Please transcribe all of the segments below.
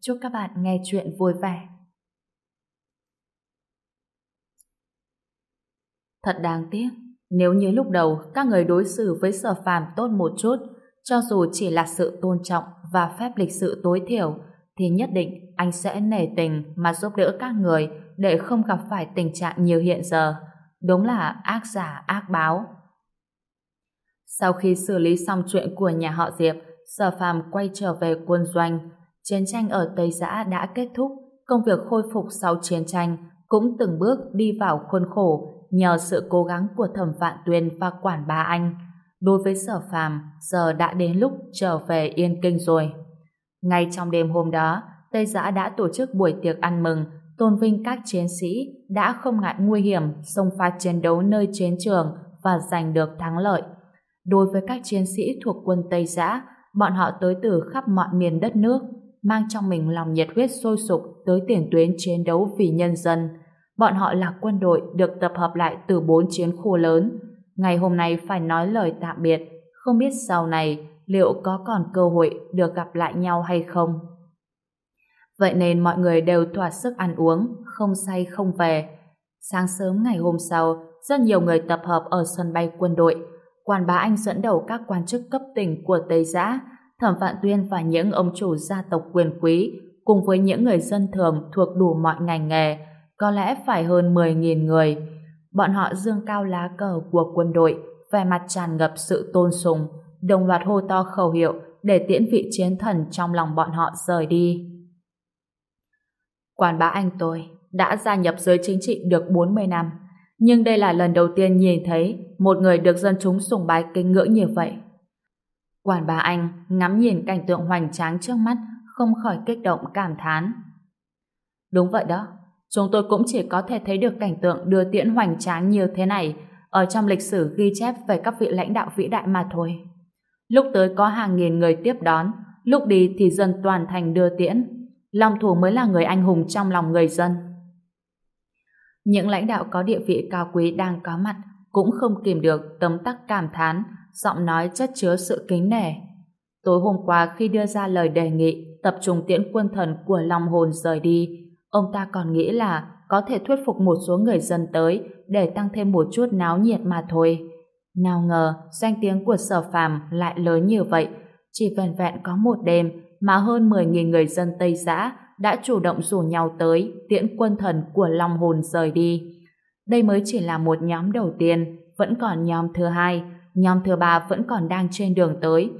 Chúc các bạn nghe chuyện vui vẻ. Thật đáng tiếc, nếu như lúc đầu các người đối xử với sở phàm tốt một chút, cho dù chỉ là sự tôn trọng và phép lịch sự tối thiểu, thì nhất định anh sẽ nể tình mà giúp đỡ các người để không gặp phải tình trạng như hiện giờ. Đúng là ác giả ác báo. Sau khi xử lý xong chuyện của nhà họ Diệp, Sở Phàm quay trở về quân doanh. Chiến tranh ở Tây Giã đã kết thúc, công việc khôi phục sau chiến tranh cũng từng bước đi vào khuôn khổ nhờ sự cố gắng của Thẩm Vạn Tuyên và quản bá anh. Đối với Sở Phàm, giờ đã đến lúc trở về Yên Kinh rồi. Ngay trong đêm hôm đó, Tây Giã đã tổ chức buổi tiệc ăn mừng, tôn vinh các chiến sĩ đã không ngại nguy hiểm xông pha chiến đấu nơi chiến trường và giành được thắng lợi. Đối với các chiến sĩ thuộc quân Tây Giã, bọn họ tới từ khắp mọi miền đất nước, mang trong mình lòng nhiệt huyết sôi sục tới tiền tuyến chiến đấu vì nhân dân. Bọn họ là quân đội được tập hợp lại từ bốn chiến khu lớn. Ngày hôm nay phải nói lời tạm biệt, không biết sau này liệu có còn cơ hội được gặp lại nhau hay không. Vậy nên mọi người đều thỏa sức ăn uống, không say không về. Sáng sớm ngày hôm sau, rất nhiều người tập hợp ở sân bay quân đội. quan bá Anh dẫn đầu các quan chức cấp tỉnh của Tây Giã, Thẩm Vạn Tuyên và những ông chủ gia tộc quyền quý, cùng với những người dân thường thuộc đủ mọi ngành nghề, có lẽ phải hơn 10.000 người. Bọn họ dương cao lá cờ của quân đội, vẻ mặt tràn ngập sự tôn sùng, đồng loạt hô to khẩu hiệu để tiễn vị chiến thần trong lòng bọn họ rời đi. Quản bá anh tôi đã gia nhập giới chính trị được 40 năm, nhưng đây là lần đầu tiên nhìn thấy một người được dân chúng sùng bái kính ngưỡng như vậy. Quản bà anh ngắm nhìn cảnh tượng hoành tráng trước mắt không khỏi kích động cảm thán. Đúng vậy đó, chúng tôi cũng chỉ có thể thấy được cảnh tượng đưa tiễn hoành tráng như thế này ở trong lịch sử ghi chép về các vị lãnh đạo vĩ đại mà thôi. Lúc tới có hàng nghìn người tiếp đón, lúc đi thì dân toàn thành đưa tiễn. Long thủ mới là người anh hùng trong lòng người dân. Những lãnh đạo có địa vị cao quý đang có mặt cũng không kìm được tấm tắc cảm thán, giọng nói chất chứa sự kính nể. Tối hôm qua khi đưa ra lời đề nghị tập trung tiễn quân thần của Long Hồn rời đi, ông ta còn nghĩ là có thể thuyết phục một số người dân tới để tăng thêm một chút náo nhiệt mà thôi. Nào ngờ, danh tiếng của sở phàm lại lớn như vậy, chỉ vẹn vẹn có một đêm mà hơn 10.000 người dân Tây Giã đã chủ động rủ nhau tới tiễn quân thần của Long Hồn rời đi. Đây mới chỉ là một nhóm đầu tiên, vẫn còn nhóm thứ hai, nhóm thứ ba vẫn còn đang trên đường tới.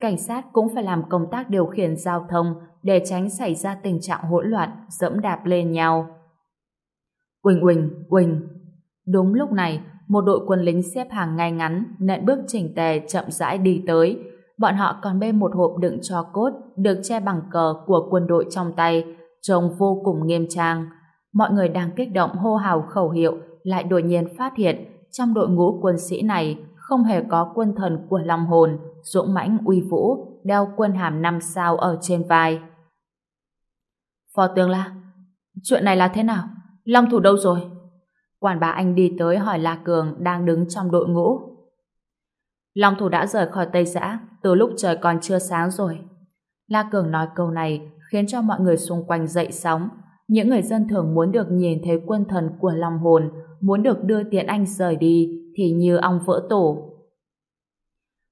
Cảnh sát cũng phải làm công tác điều khiển giao thông để tránh xảy ra tình trạng hỗn loạn, dẫm đạp lên nhau. Quỳnh Quỳnh, Quỳnh. Đúng lúc này, một đội quân lính xếp hàng ngay ngắn, nện bước chỉnh tề chậm rãi đi tới. Bọn họ còn bê một hộp đựng cho cốt được che bằng cờ của quân đội trong tay, trông vô cùng nghiêm trang. Mọi người đang kích động hô hào khẩu hiệu lại đột nhiên phát hiện trong đội ngũ quân sĩ này không hề có quân thần của Long Hồn, dũng mãnh uy vũ, đeo quân hàm năm sao ở trên vai. Phó tướng La, chuyện này là thế nào? Long thủ đâu rồi? Quản bá Anh đi tới hỏi La Cường đang đứng trong đội ngũ. Long thủ đã rời khỏi Tây Giã từ lúc trời còn chưa sáng rồi. La Cường nói câu này khiến cho mọi người xung quanh dậy sóng. Những người dân thường muốn được nhìn thấy quân thần của Long Hồn, muốn được đưa Tiện Anh rời đi thì như ong vỡ tổ.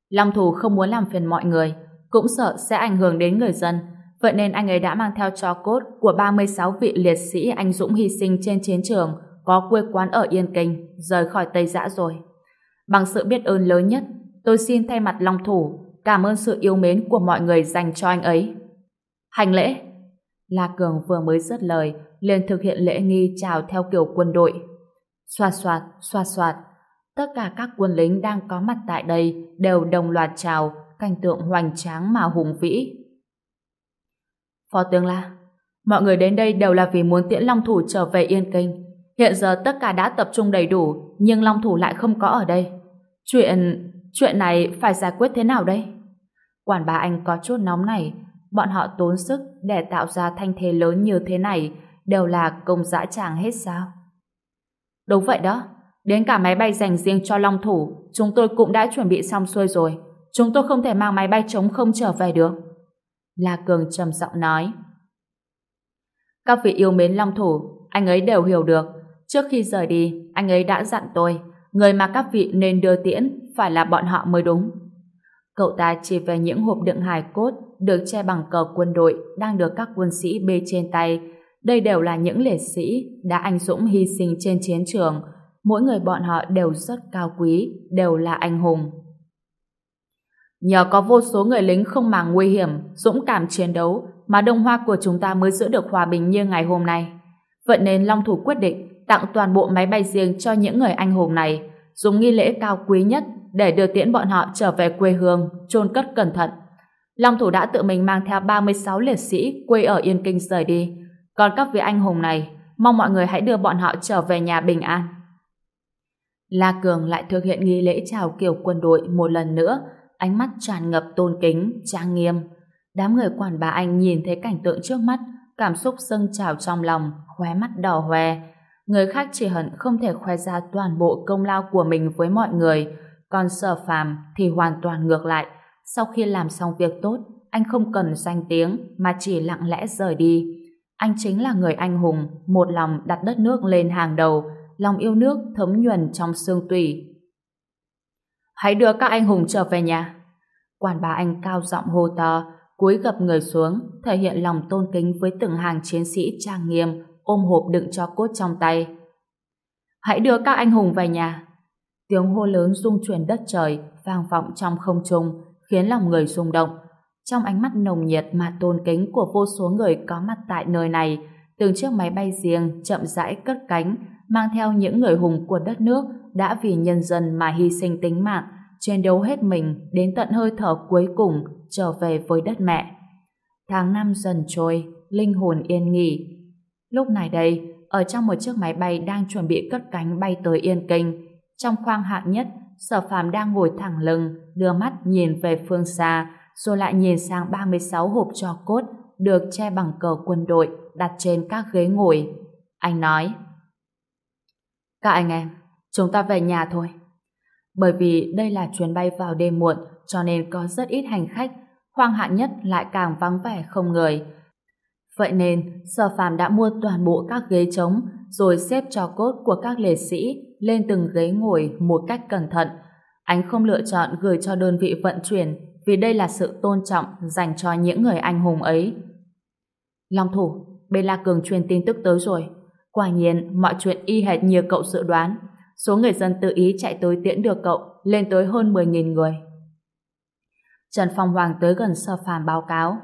Long thủ không muốn làm phiền mọi người, cũng sợ sẽ ảnh hưởng đến người dân, vậy nên anh ấy đã mang theo cho cốt của 36 vị liệt sĩ anh dũng hy sinh trên chiến trường có quê quán ở Yên Kinh, rời khỏi Tây Giã rồi. Bằng sự biết ơn lớn nhất, tôi xin thay mặt Long Thủ cảm ơn sự yêu mến của mọi người dành cho anh ấy. Hành lễ! La Cường vừa mới dứt lời, liền thực hiện lễ nghi chào theo kiểu quân đội. Xoạt xoạt, xoạt xoạt. Tất cả các quân lính đang có mặt tại đây đều đồng loạt chào, cảnh tượng hoành tráng mà hùng vĩ. Phó tướng La, Mọi người đến đây đều là vì muốn tiễn Long Thủ trở về Yên Kinh. Hiện giờ tất cả đã tập trung đầy đủ, nhưng Long Thủ lại không có ở đây. Chuyện... chuyện này phải giải quyết thế nào đây? Quản bà anh có chút nóng này, bọn họ tốn sức để tạo ra thanh thế lớn như thế này đều là công dã tràng hết sao? Đúng vậy đó, đến cả máy bay dành riêng cho Long Thủ, chúng tôi cũng đã chuẩn bị xong xuôi rồi. Chúng tôi không thể mang máy bay chống không trở về được. La Cường trầm giọng nói. Các vị yêu mến Long Thủ, anh ấy đều hiểu được. Trước khi rời đi, anh ấy đã dặn tôi, người mà các vị nên đưa tiễn phải là bọn họ mới đúng. Cậu ta chỉ về những hộp đựng hài cốt được che bằng cờ quân đội đang được các quân sĩ bê trên tay. Đây đều là những liệt sĩ đã anh dũng hy sinh trên chiến trường. Mỗi người bọn họ đều rất cao quý, đều là anh hùng. Nhờ có vô số người lính không màng nguy hiểm, dũng cảm chiến đấu mà Đông Hoa của chúng ta mới giữ được hòa bình như ngày hôm nay. Vậy nên Long Thủ quyết định tặng toàn bộ máy bay riêng cho những người anh hùng này, dùng nghi lễ cao quý nhất để đưa tiễn bọn họ trở về quê hương, chôn cất cẩn thận. Long Thủ đã tự mình mang theo 36 liệt sĩ quê ở Yên Kinh rời đi. Còn các vị anh hùng này, mong mọi người hãy đưa bọn họ trở về nhà bình an. La Cường lại thực hiện nghi lễ chào kiểu quân đội một lần nữa, ánh mắt tràn ngập tôn kính, trang nghiêm. Đám người quản bà anh nhìn thấy cảnh tượng trước mắt, cảm xúc dâng trào trong lòng, khóe mắt đỏ hoe. Người khác chỉ hận không thể khoe ra toàn bộ công lao của mình với mọi người, còn sở phàm thì hoàn toàn ngược lại. Sau khi làm xong việc tốt, anh không cần danh tiếng mà chỉ lặng lẽ rời đi. Anh chính là người anh hùng, một lòng đặt đất nước lên hàng đầu, lòng yêu nước thấm nhuần trong xương tủy. Hãy đưa các anh hùng trở về nhà. Quản bà anh cao giọng hô to, cúi gập người xuống, thể hiện lòng tôn kính với từng hàng chiến sĩ trang nghiêm, ôm hộp đựng cho cốt trong tay. Hãy đưa các anh hùng về nhà. Tiếng hô lớn rung chuyển đất trời, vang vọng trong không trung, khiến lòng người rung động. Trong ánh mắt nồng nhiệt mà tôn kính của vô số người có mặt tại nơi này, từng chiếc máy bay riêng chậm rãi cất cánh, mang theo những người hùng của đất nước đã vì nhân dân mà hy sinh tính mạng, chiến đấu hết mình đến tận hơi thở cuối cùng trở về với đất mẹ. Tháng năm dần trôi, linh hồn yên nghỉ. Lúc này đây, ở trong một chiếc máy bay đang chuẩn bị cất cánh bay tới Yên Kinh, trong khoang hạng nhất, Sở Phàm đang ngồi thẳng lưng, đưa mắt nhìn về phương xa, rồi lại nhìn sang 36 hộp trò cốt được che bằng cờ quân đội đặt trên các ghế ngồi. Anh nói, Các anh em, chúng ta về nhà thôi. Bởi vì đây là chuyến bay vào đêm muộn, cho nên có rất ít hành khách, khoang hạng nhất lại càng vắng vẻ không người. Vậy nên, Sở phạm đã mua toàn bộ các ghế trống, rồi xếp trò cốt của các liệt sĩ lên từng ghế ngồi một cách cẩn thận. Anh không lựa chọn gửi cho đơn vị vận chuyển vì đây là sự tôn trọng dành cho những người anh hùng ấy. Long thủ, bên La Cường truyền tin tức tới rồi. Quả nhiên, mọi chuyện y hệt như cậu dự đoán. Số người dân tự ý chạy tới tiễn được cậu lên tới hơn 10.000 người. Trần Phong Hoàng tới gần sơ phàm báo cáo.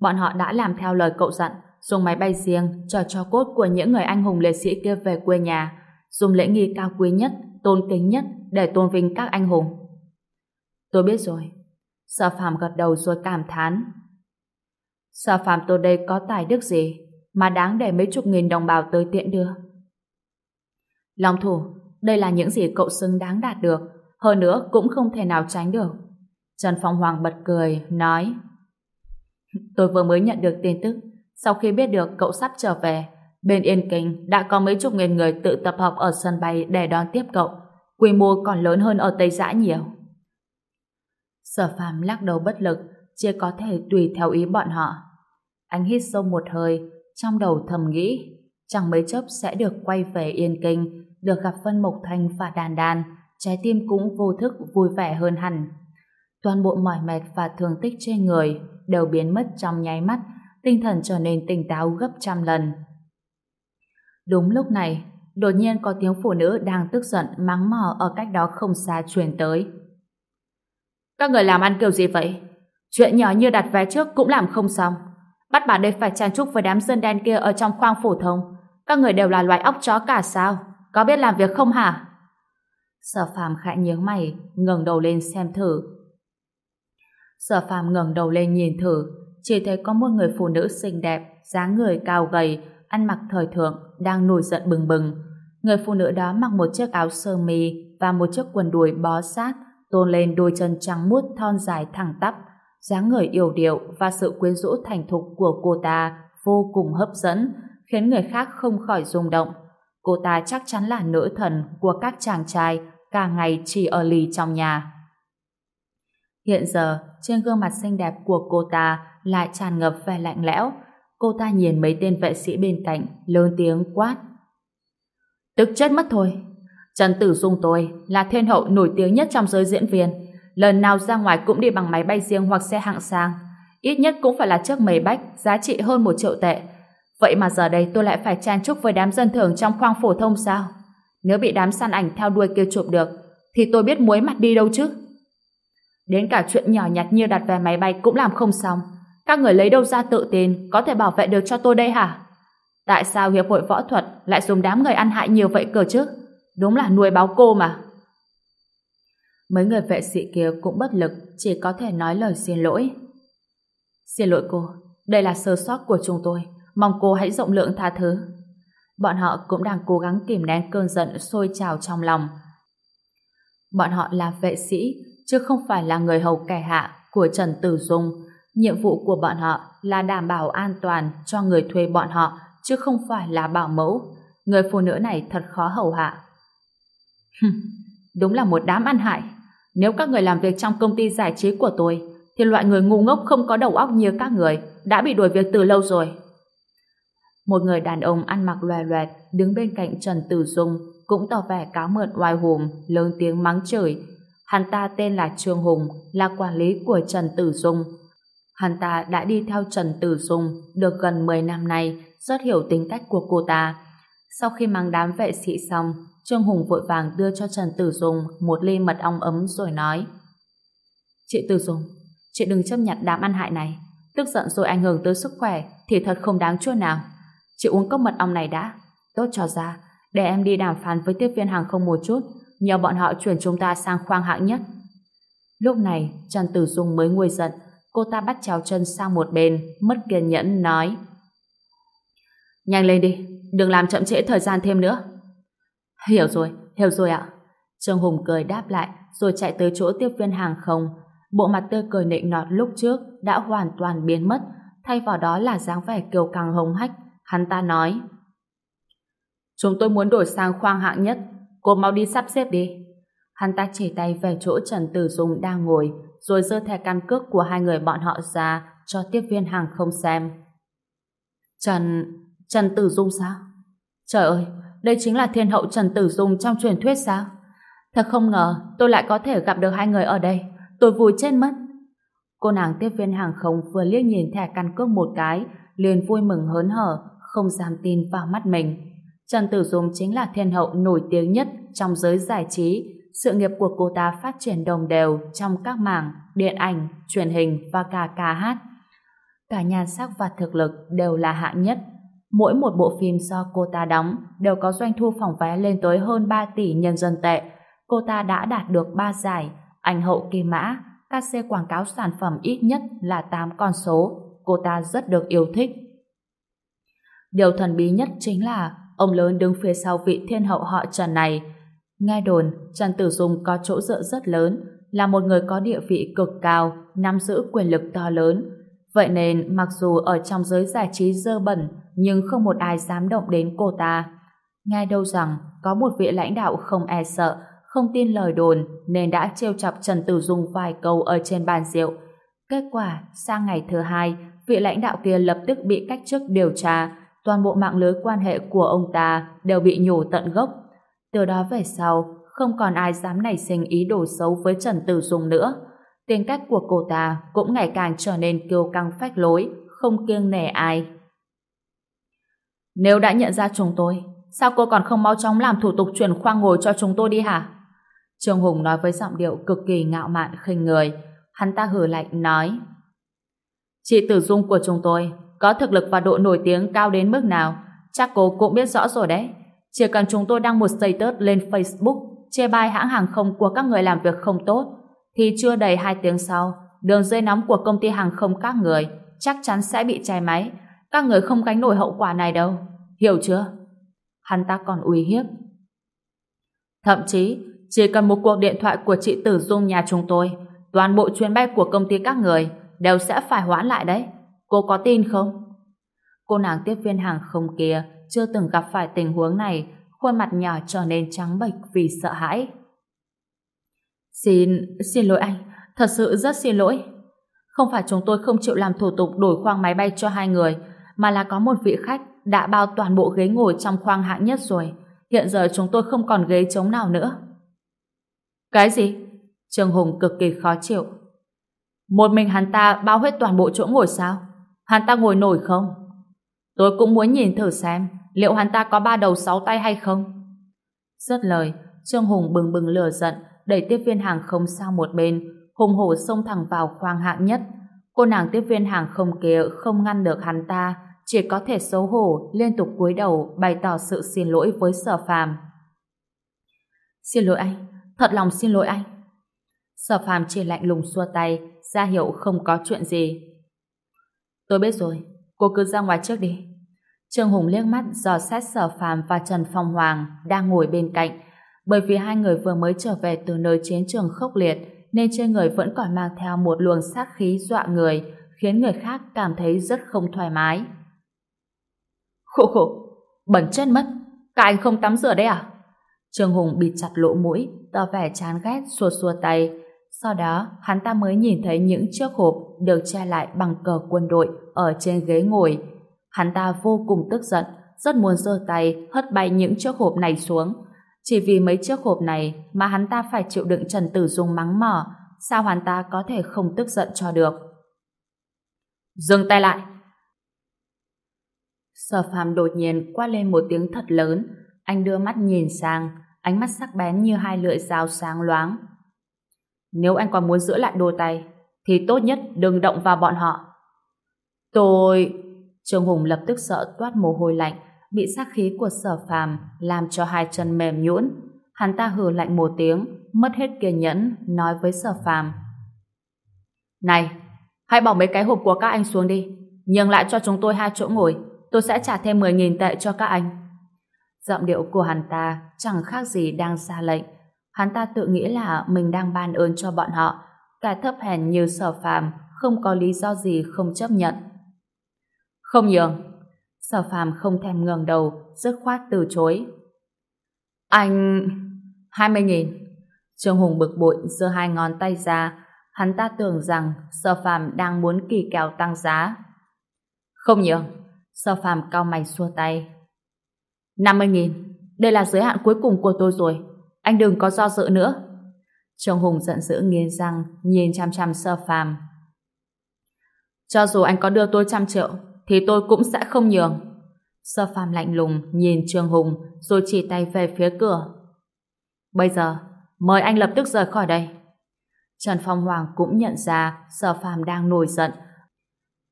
Bọn họ đã làm theo lời cậu dặn, dùng máy bay riêng chờ cho cốt của những người anh hùng liệt sĩ kia về quê nhà, dùng lễ nghi cao quý nhất, tôn kính nhất để tôn vinh các anh hùng. Tôi biết rồi. Sở phàm gật đầu rồi cảm thán. Sở phàm tôi đây có tài đức gì mà đáng để mấy chục nghìn đồng bào tới tiện đưa. Long thủ, đây là những gì cậu xứng đáng đạt được, hơn nữa cũng không thể nào tránh được. Trần Phong Hoàng bật cười, nói Tôi vừa mới nhận được tin tức, sau khi biết được cậu sắp trở về, bên Yên Kinh đã có mấy chục nghìn người tự tập hợp ở sân bay để đón tiếp cậu, quy mô còn lớn hơn ở Tây Giã nhiều. Sở phàm lắc đầu bất lực, chỉ có thể tùy theo ý bọn họ. Anh hít sâu một hơi, trong đầu thầm nghĩ, chẳng mấy chốc sẽ được quay về Yên Kinh, được gặp Vân Mộc Thanh và Đàn Đàn, trái tim cũng vô thức vui vẻ hơn hẳn. Toàn bộ mỏi mệt và thương tích trên người đều biến mất trong nháy mắt, tinh thần trở nên tỉnh táo gấp trăm lần. Đúng lúc này, đột nhiên có tiếng phụ nữ đang tức giận mắng mò ở cách đó không xa truyền tới. Các người làm ăn kiểu gì vậy? Chuyện nhỏ như đặt vé trước cũng làm không xong. Bắt bà đây phải trang trúc với đám dân đen kia ở trong khoang phổ thông. Các người đều là loài óc chó cả sao? Có biết làm việc không hả? Sở phàm khẽ nhớ mày, ngẩng đầu lên xem thử. Sở phàm ngẩng đầu lên nhìn thử, chỉ thấy có một người phụ nữ xinh đẹp, dáng người cao gầy, ăn mặc thời thượng, đang nổi giận bừng bừng. Người phụ nữ đó mặc một chiếc áo sơ mi và một chiếc quần đùi bó sát, tôn lên đôi chân trắng muốt thon dài thẳng tắp. dáng người yêu điệu và sự quyến rũ thành thục của cô ta vô cùng hấp dẫn, khiến người khác không khỏi rung động. Cô ta chắc chắn là nữ thần của các chàng trai cả ngày chỉ ở lì trong nhà. Hiện giờ, trên gương mặt xinh đẹp của cô ta lại tràn ngập vẻ lạnh lẽo. Cô ta nhìn mấy tên vệ sĩ bên cạnh, lớn tiếng quát. Tức chết mất thôi. Trần Tử Dung tôi là thiên hậu nổi tiếng nhất trong giới diễn viên. Lần nào ra ngoài cũng đi bằng máy bay riêng hoặc xe hạng sang. Ít nhất cũng phải là chiếc mây bách giá trị hơn một triệu tệ. Vậy mà giờ đây tôi lại phải chen chúc với đám dân thường trong khoang phổ thông sao? Nếu bị đám săn ảnh theo đuôi kia chụp được, thì tôi biết muối mặt đi đâu chứ? Đến cả chuyện nhỏ nhặt như đặt vé máy bay cũng làm không xong. Các người lấy đâu ra tự tin có thể bảo vệ được cho tôi đây hả? Tại sao Hiệp hội Võ thuật lại dùng đám người ăn hại nhiều vậy cơ chứ? Đúng là nuôi báo cô mà. Mấy người vệ sĩ kia cũng bất lực, chỉ có thể nói lời xin lỗi. Xin lỗi cô, đây là sơ sót của chúng tôi, mong cô hãy rộng lượng tha thứ. Bọn họ cũng đang cố gắng kìm nén cơn giận sôi trào trong lòng. Bọn họ là vệ sĩ, chứ không phải là người hầu kẻ hạ của Trần Tử Dung. Nhiệm vụ của bọn họ là đảm bảo an toàn cho người thuê bọn họ, chứ không phải là bảo mẫu. Người phụ nữ này thật khó hầu hạ. Đúng là một đám ăn hại. Nếu các người làm việc trong công ty giải trí của tôi, thì loại người ngu ngốc không có đầu óc như các người đã bị đuổi việc từ lâu rồi. Một người đàn ông ăn mặc loè loẹt đứng bên cạnh Trần Tử Dung cũng tỏ vẻ cáo mượn oai hùng, lớn tiếng mắng chửi. Hắn ta tên là Trương Hùng, là quản lý của Trần Tử Dung. Hắn ta đã đi theo Trần Tử Dung được gần 10 năm nay, rất hiểu tính cách của cô ta. Sau khi mang đám vệ sĩ xong, Trương Hùng vội vàng đưa cho Trần Tử Dung một ly mật ong ấm rồi nói Chị Tử Dung, chị đừng chấp nhận đám ăn hại này. Tức giận rồi ảnh hưởng tới sức khỏe thì thật không đáng chút nào. Chị uống cốc mật ong này đã. Tốt cho ra, để em đi đàm phán với tiếp viên hàng không một chút, nhờ bọn họ chuyển chúng ta sang khoang hạng nhất. Lúc này, Trần Tử Dung mới nguôi giận, cô ta bắt chéo chân sang một bên, mất kiên nhẫn, nói Nhanh lên đi, đừng làm chậm trễ thời gian thêm nữa. Hiểu rồi, hiểu rồi ạ. Trương Hùng cười đáp lại, rồi chạy tới chỗ tiếp viên hàng không. Bộ mặt tươi cười nịnh nọt lúc trước đã hoàn toàn biến mất, thay vào đó là dáng vẻ kiều càng hồng hách. Hắn ta nói Chúng tôi muốn đổi sang khoang hạng nhất, cô mau đi sắp xếp đi. Hắn ta chỉ tay về chỗ Trần Tử Dung đang ngồi, rồi giơ thẻ căn cước của hai người bọn họ ra cho tiếp viên hàng không xem. Trần... Trần Tử Dung sao? Trời ơi, đây chính là thiên hậu Trần Tử Dung trong truyền thuyết sao? Thật không ngờ tôi lại có thể gặp được hai người ở đây. Tôi vui chết mất. Cô nàng tiếp viên hàng không vừa liếc nhìn thẻ căn cước một cái, liền vui mừng hớn hở, không dám tin vào mắt mình. Trần Tử Dung chính là thiên hậu nổi tiếng nhất trong giới giải trí. Sự nghiệp của cô ta phát triển đồng đều trong các mảng điện ảnh, truyền hình và cả ca hát. Cả nhan sắc và thực lực đều là hạng nhất. Mỗi một bộ phim do cô ta đóng đều có doanh thu phòng vé lên tới hơn 3 tỷ nhân dân tệ. Cô ta đã đạt được 3 giải, ảnh hậu kỳ mã, các xe quảng cáo sản phẩm ít nhất là 8 con số. Cô ta rất được yêu thích. Điều thần bí nhất chính là ông lớn đứng phía sau vị thiên hậu họ Trần này. Nghe đồn, Trần Tử Dung có chỗ dựa rất lớn, là một người có địa vị cực cao, nắm giữ quyền lực to lớn. Vậy nên, mặc dù ở trong giới giải trí dơ bẩn, nhưng không một ai dám động đến cô ta. Nghe đâu rằng, có một vị lãnh đạo không e sợ, không tin lời đồn, nên đã trêu chọc Trần Tử Dung vài câu ở trên bàn rượu. Kết quả, sang ngày thứ hai, vị lãnh đạo kia lập tức bị cách chức điều tra, toàn bộ mạng lưới quan hệ của ông ta đều bị nhổ tận gốc. Từ đó về sau, không còn ai dám nảy sinh ý đồ xấu với Trần Tử Dung nữa. Tính cách của cô ta cũng ngày càng trở nên kiêu căng phách lối, không kiêng nể ai. Nếu đã nhận ra chúng tôi, sao cô còn không mau chóng làm thủ tục chuyển khoang ngồi cho chúng tôi đi hả? Trương Hùng nói với giọng điệu cực kỳ ngạo mạn khinh người. Hắn ta hử lạnh nói Chị Tử Dung của chúng tôi có thực lực và độ nổi tiếng cao đến mức nào chắc cô cũng biết rõ rồi đấy. Chỉ cần chúng tôi đăng một status lên Facebook chê bai hãng hàng không của các người làm việc không tốt thì chưa đầy 2 tiếng sau đường dây nóng của công ty hàng không các người chắc chắn sẽ bị cháy máy các người không gánh nổi hậu quả này đâu. Hiểu chưa? Hắn ta còn uy hiếp. Thậm chí, chỉ cần một cuộc điện thoại của chị Tử Dung nhà chúng tôi, toàn bộ chuyến bay của công ty các người đều sẽ phải hoãn lại đấy. Cô có tin không? Cô nàng tiếp viên hàng không kia chưa từng gặp phải tình huống này, khuôn mặt nhỏ trở nên trắng bệch vì sợ hãi. Xin, xin lỗi anh, thật sự rất xin lỗi. Không phải chúng tôi không chịu làm thủ tục đổi khoang máy bay cho hai người, mà là có một vị khách đã bao toàn bộ ghế ngồi trong khoang hạng nhất rồi. Hiện giờ chúng tôi không còn ghế trống nào nữa. Cái gì? Trương Hùng cực kỳ khó chịu. Một mình hắn ta bao hết toàn bộ chỗ ngồi sao? Hắn ta ngồi nổi không? Tôi cũng muốn nhìn thử xem liệu hắn ta có ba đầu sáu tay hay không. Rất lời, Trương Hùng bừng bừng lửa giận, đẩy tiếp viên hàng không sang một bên, hùng hổ xông thẳng vào khoang hạng nhất. Cô nàng tiếp viên hàng không kia không ngăn được hắn ta, chỉ có thể xấu hổ liên tục cúi đầu bày tỏ sự xin lỗi với sở phàm. Xin lỗi anh, thật lòng xin lỗi anh. Sở phàm chỉ lạnh lùng xua tay, ra hiệu không có chuyện gì. Tôi biết rồi, cô cứ ra ngoài trước đi. Trương Hùng liếc mắt dò xét sở phàm và Trần Phong Hoàng đang ngồi bên cạnh. Bởi vì hai người vừa mới trở về từ nơi chiến trường khốc liệt, nên trên người vẫn còn mang theo một luồng sát khí dọa người, khiến người khác cảm thấy rất không thoải mái. Khổ khổ, bẩn chết mất, các anh không tắm rửa đấy à? Trương Hùng bịt chặt lỗ mũi, tỏ vẻ chán ghét xua xua tay. Sau đó, hắn ta mới nhìn thấy những chiếc hộp được che lại bằng cờ quân đội ở trên ghế ngồi. Hắn ta vô cùng tức giận, rất muốn giơ tay hất bay những chiếc hộp này xuống. Chỉ vì mấy chiếc hộp này mà hắn ta phải chịu đựng Trần Tử Dung mắng mỏ, sao hắn ta có thể không tức giận cho được. Dừng tay lại! Sở phàm đột nhiên quát lên một tiếng thật lớn, anh đưa mắt nhìn sang, ánh mắt sắc bén như hai lưỡi dao sáng loáng. Nếu anh còn muốn giữ lại đôi tay, thì tốt nhất đừng động vào bọn họ. Tôi... Trương Hùng lập tức sợ toát mồ hôi lạnh, bị sát khí của sở phàm làm cho hai chân mềm nhũn. Hắn ta hừ lạnh một tiếng, mất hết kiên nhẫn, nói với sở phàm. Này, hãy bỏ mấy cái hộp của các anh xuống đi, nhường lại cho chúng tôi hai chỗ ngồi, tôi sẽ trả thêm 10.000 tệ cho các anh. Giọng điệu của hắn ta chẳng khác gì đang ra lệnh. Hắn ta tự nghĩ là mình đang ban ơn cho bọn họ, cả thấp hèn như sở phàm, không có lý do gì không chấp nhận. Không nhường. Sở phàm không thèm ngẩng đầu, dứt khoát từ chối. Anh... hai mươi nghìn. Trương Hùng bực bội giơ hai ngón tay ra, hắn ta tưởng rằng sở phàm đang muốn kỳ kèo tăng giá. Không nhường. Sở phàm cao mày xua tay. năm mươi nghìn. Đây là giới hạn cuối cùng của tôi rồi. Anh đừng có do dự nữa. Trương Hùng giận dữ nghiến răng, nhìn chăm chăm sơ phàm. Cho dù anh có đưa tôi trăm triệu, thì tôi cũng sẽ không nhường. Sơ phàm lạnh lùng nhìn Trương Hùng rồi chỉ tay về phía cửa. Bây giờ, mời anh lập tức rời khỏi đây. Trần Phong Hoàng cũng nhận ra Sở Phàm đang nổi giận.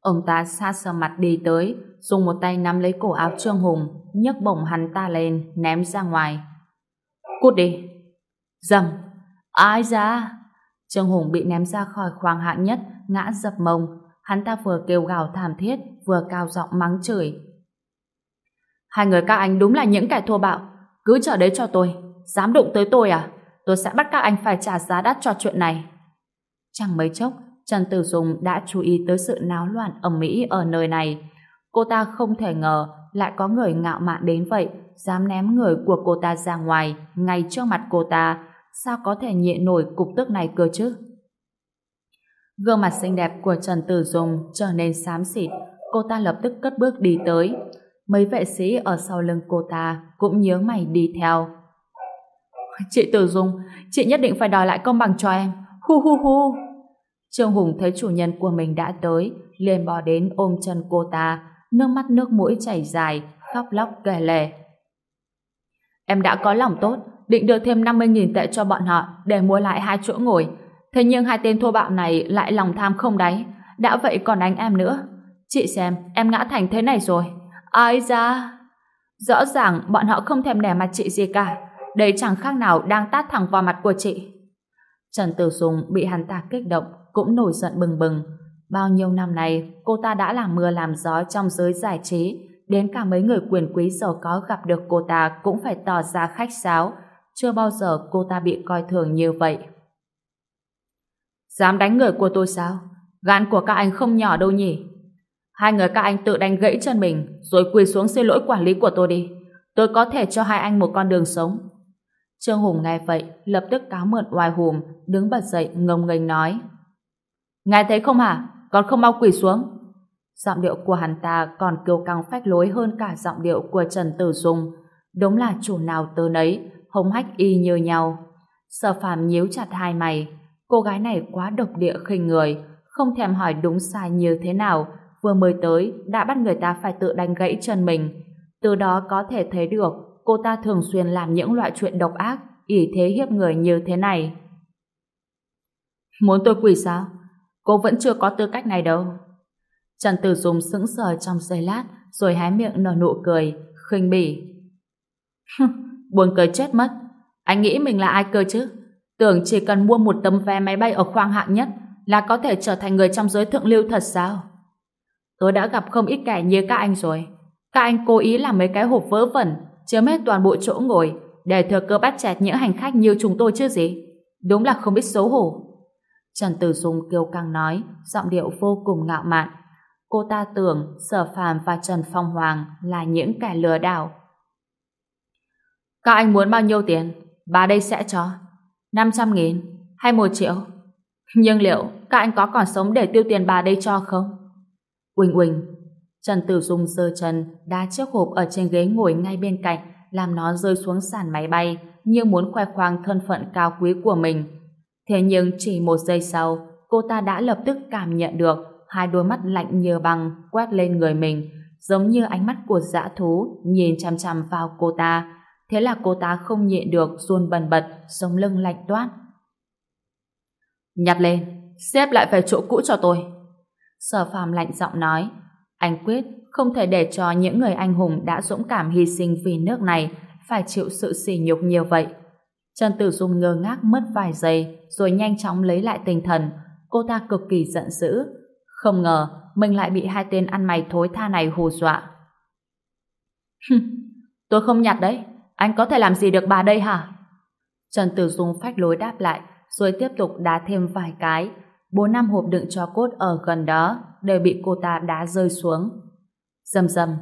Ông ta xa sờ mặt đi tới, dùng một tay nắm lấy cổ áo Trương Hùng, nhấc bổng hắn ta lên, ném ra ngoài. Cút đi! Dầm! Ai ra? Trương Hùng bị ném ra khỏi khoang hạng nhất, ngã dập mông. Hắn ta vừa kêu gào thảm thiết, vừa cao giọng mắng chửi. Hai người các anh đúng là những kẻ thua bạo. Cứ chờ đấy cho tôi. Dám đụng tới tôi à? Tôi sẽ bắt các anh phải trả giá đắt cho chuyện này. Chẳng mấy chốc, Trần Tử Dung đã chú ý tới sự náo loạn ầm mỹ ở nơi này. Cô ta không thể ngờ lại có người ngạo mạn đến vậy, dám ném người của cô ta ra ngoài, ngay trước mặt cô ta. Sao có thể nhịn nổi cục tức này cơ chứ? Gương mặt xinh đẹp của Trần Tử Dung trở nên xám xịt, cô ta lập tức cất bước đi tới. Mấy vệ sĩ ở sau lưng cô ta cũng nhớ mày đi theo. Chị Tử Dung, chị nhất định phải đòi lại công bằng cho em. Hu hu hu. Trương Hùng thấy chủ nhân của mình đã tới, liền bò đến ôm chân cô ta, nước mắt nước mũi chảy dài, khóc lóc kể lể. Em đã có lòng tốt, định đưa thêm 50.000 tệ cho bọn họ để mua lại hai chỗ ngồi. Thế nhưng hai tên thô bạo này lại lòng tham không đáy, đã vậy còn đánh em nữa. Chị xem, em ngã thành thế này rồi. Ai ra? Rõ ràng bọn họ không thèm nẻ mặt chị gì cả. Đây chẳng khác nào đang tát thẳng vào mặt của chị. Trần Tử Dung bị hắn ta kích động, cũng nổi giận bừng bừng. Bao nhiêu năm nay, cô ta đã làm mưa làm gió trong giới giải trí, đến cả mấy người quyền quý giàu có gặp được cô ta cũng phải tỏ ra khách sáo, chưa bao giờ cô ta bị coi thường như vậy. Dám đánh người của tôi sao? Gan của các anh không nhỏ đâu nhỉ? Hai người các anh tự đánh gãy chân mình, rồi quỳ xuống xin lỗi quản lý của tôi đi. Tôi có thể cho hai anh một con đường sống. Trương Hùng nghe vậy, lập tức cáo mượn oai hùm, đứng bật dậy ngông nghênh nói. Ngài thấy không hả? Còn không mau quỳ xuống. Giọng điệu của hắn ta còn kiêu căng phách lối hơn cả giọng điệu của Trần Tử Dung. Đúng là chủ nào tớ nấy, hống hách y như nhau. Sở phàm nhíu chặt hai mày. Cô gái này quá độc địa khinh người, không thèm hỏi đúng sai như thế nào, vừa mới tới đã bắt người ta phải tự đánh gãy chân mình. Từ đó có thể thấy được cô ta thường xuyên làm những loại chuyện độc ác, ỷ thế hiếp người như thế này. Muốn tôi quỳ sao? Cô vẫn chưa có tư cách này đâu. Trần Tử Dung sững sờ trong giây lát, rồi hé miệng nở nụ cười, khinh bỉ. Buồn cười chết mất. Anh nghĩ mình là ai cơ chứ? Tưởng chỉ cần mua một tấm vé máy bay ở khoang hạng nhất là có thể trở thành người trong giới thượng lưu thật sao? Tôi đã gặp không ít kẻ như các anh rồi. Các anh cố ý làm mấy cái hộp vỡ vẩn, chiếm hết toàn bộ chỗ ngồi, để thừa cơ bắt chẹt những hành khách như chúng tôi chứ gì. Đúng là không biết xấu hổ. Trần Tử Dung kiêu căng nói, giọng điệu vô cùng ngạo mạn. Cô ta tưởng Sở Phàm và Trần Phong Hoàng là những kẻ lừa đảo. Các anh muốn bao nhiêu tiền? Bà đây sẽ cho. 500 nghìn hay 1 triệu? Nhưng liệu các anh có còn sống để tiêu tiền bà đây cho không? Quỳnh Quỳnh Trần Tử Dung giơ chân đá chiếc hộp ở trên ghế ngồi ngay bên cạnh làm nó rơi xuống sàn máy bay như muốn khoe khoang thân phận cao quý của mình. Thế nhưng chỉ một giây sau cô ta đã lập tức cảm nhận được hai đôi mắt lạnh như băng quét lên người mình giống như ánh mắt của dã thú nhìn chăm chăm vào cô ta Thế là cô ta không nhịn được run bần bật, sống lưng lạnh toát. Nhặt lên, xếp lại về chỗ cũ cho tôi. Sở phàm lạnh giọng nói, anh quyết không thể để cho những người anh hùng đã dũng cảm hy sinh vì nước này phải chịu sự sỉ nhục nhiều vậy. Trần Tử Dung ngơ ngác mất vài giây rồi nhanh chóng lấy lại tinh thần. Cô ta cực kỳ giận dữ. Không ngờ mình lại bị hai tên ăn mày thối tha này hù dọa. tôi không nhặt đấy. Anh có thể làm gì được bà đây hả? Trần Tử Dung phách lối đáp lại, rồi tiếp tục đá thêm vài cái. Bốn năm hộp đựng cho cốt ở gần đó đều bị cô ta đá rơi xuống. Dầm dầm.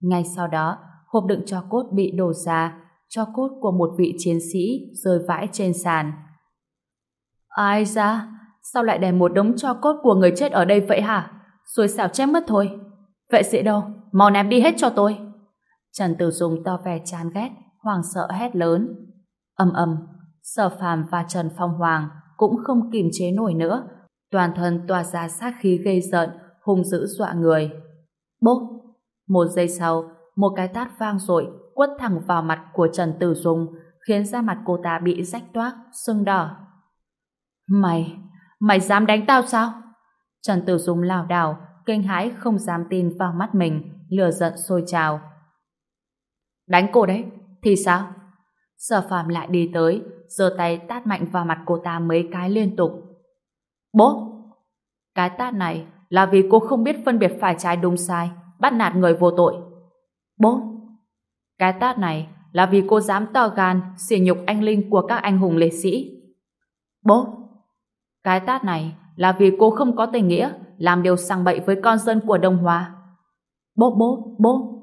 Ngay sau đó, hộp đựng cho cốt bị đổ ra, cho cốt của một vị chiến sĩ rơi vãi trên sàn. Ai ra? Sao lại để một đống cho cốt của người chết ở đây vậy hả? Rồi xảo chết mất thôi. Vệ sĩ đâu? Mau ném đi hết cho tôi. Trần Tử Dung to vẻ chán ghét, hoàng sợ hét lớn. Âm âm, Sở Phàm và Trần Phong Hoàng cũng không kìm chế nổi nữa, toàn thân tỏa ra sát khí gây giận, hung dữ dọa người. Bốp! Một giây sau, một cái tát vang rội quất thẳng vào mặt của Trần Tử Dung, khiến da mặt cô ta bị rách toác, sưng đỏ. Mày, mày dám đánh tao sao? Trần Tử Dung lảo đảo, kinh hãi không dám tin vào mắt mình, lửa giận sôi trào. Đánh cô đấy, thì sao? Sở phàm lại đi tới, giơ tay tát mạnh vào mặt cô ta mấy cái liên tục. Bố! Cái tát này là vì cô không biết phân biệt phải trái đúng sai, bắt nạt người vô tội. Bố! Cái tát này là vì cô dám to gan xỉ nhục anh linh của các anh hùng liệt sĩ. Bố! Cái tát này là vì cô không có tình nghĩa làm điều sang bậy với con dân của Đông Hoa. Bố, bố, bố!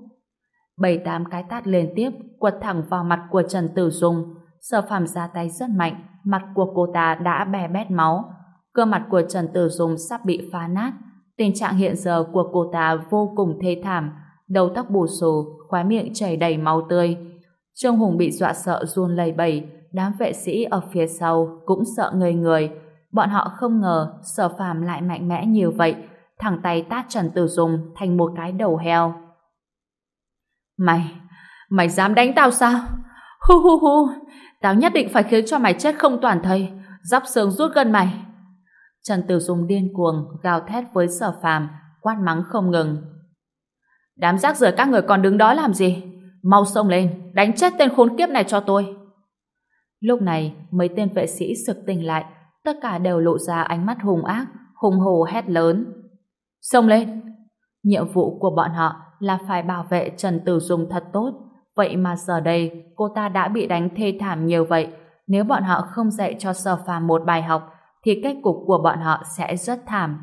bảy tám cái tát liên tiếp quật thẳng vào mặt của Trần Tử Dung. Sở phàm ra tay rất mạnh, mặt của cô ta đã bè bét máu. Cơ mặt của Trần Tử Dung sắp bị phá nát. Tình trạng hiện giờ của cô ta vô cùng thê thảm, đầu tóc bù xù, khóe miệng chảy đầy máu tươi. Trương Hùng bị dọa sợ run lẩy bẩy, đám vệ sĩ ở phía sau cũng sợ ngây người. Bọn họ không ngờ sở phàm lại mạnh mẽ như vậy, thẳng tay tát Trần Tử Dung thành một cái đầu heo. Mày, mày dám đánh tao sao? Hu hu hu, tao nhất định phải khiến cho mày chết không toàn thây, dắp xương rút gân mày. Trần Tử Dung điên cuồng, gào thét với sở phàm, quát mắng không ngừng. Đám rác rưởi các người còn đứng đó làm gì? Mau xông lên, đánh chết tên khốn kiếp này cho tôi. Lúc này, mấy tên vệ sĩ sực tỉnh lại, tất cả đều lộ ra ánh mắt hung ác, hùng hồ hét lớn. Xông lên! Nhiệm vụ của bọn họ là phải bảo vệ Trần Tử Dung thật tốt. Vậy mà giờ đây cô ta đã bị đánh thê thảm nhiều vậy. Nếu bọn họ không dạy cho Sở Phàm một bài học thì kết cục của bọn họ sẽ rất thảm.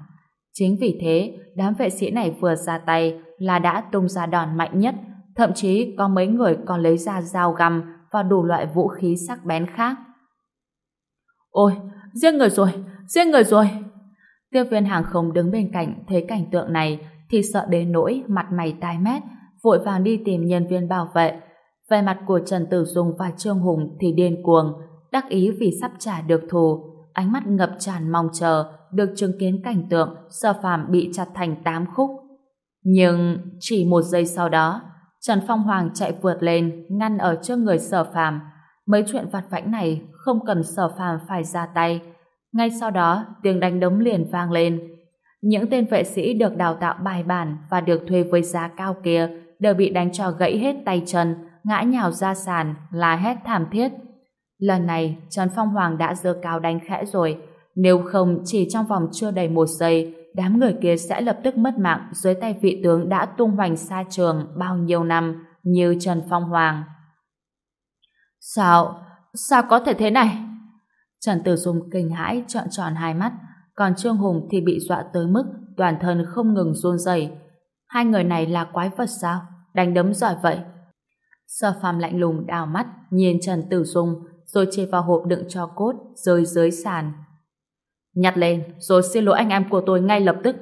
Chính vì thế, đám vệ sĩ này vừa ra tay là đã tung ra đòn mạnh nhất, thậm chí có mấy người còn lấy ra dao găm và đủ loại vũ khí sắc bén khác. Ôi, giết người rồi, giết người rồi! Tiếp viên hàng không đứng bên cạnh thấy cảnh tượng này thì sợ đến nỗi mặt mày tai mét, vội vàng đi tìm nhân viên bảo vệ. Về mặt của Trần Tử Dung và Trương Hùng thì điên cuồng, đắc ý vì sắp trả được thù, ánh mắt ngập tràn mong chờ được chứng kiến cảnh tượng Sở Phàm bị chặt thành tám khúc. Nhưng chỉ một giây sau đó, Trần Phong Hoàng chạy vượt lên, ngăn ở trước người Sở Phàm. Mấy chuyện vặt vãnh này không cần Sở Phàm phải ra tay. Ngay sau đó, tiếng đánh đấm liền vang lên. Những tên vệ sĩ được đào tạo bài bản và được thuê với giá cao kia đều bị đánh cho gãy hết tay chân, ngã nhào ra sàn, la hét thảm thiết. Lần này, Trần Phong Hoàng đã dơ cao đánh khẽ rồi. Nếu không, chỉ trong vòng chưa đầy một giây, đám người kia sẽ lập tức mất mạng dưới tay vị tướng đã tung hoành xa trường bao nhiêu năm như Trần Phong Hoàng. Sao? Sao có thể thế này? Trần Tử Dung kinh hãi trợn tròn hai mắt, còn Trương Hùng thì bị dọa tới mức toàn thân không ngừng run rẩy. Hai người này là quái vật sao? Đánh đấm giỏi vậy. Sở phàm lạnh lùng đào mắt, nhìn Trần Tử Dung, rồi chê vào hộp đựng cho cốt, rơi dưới sàn. Nhặt lên, rồi xin lỗi anh em của tôi ngay lập tức.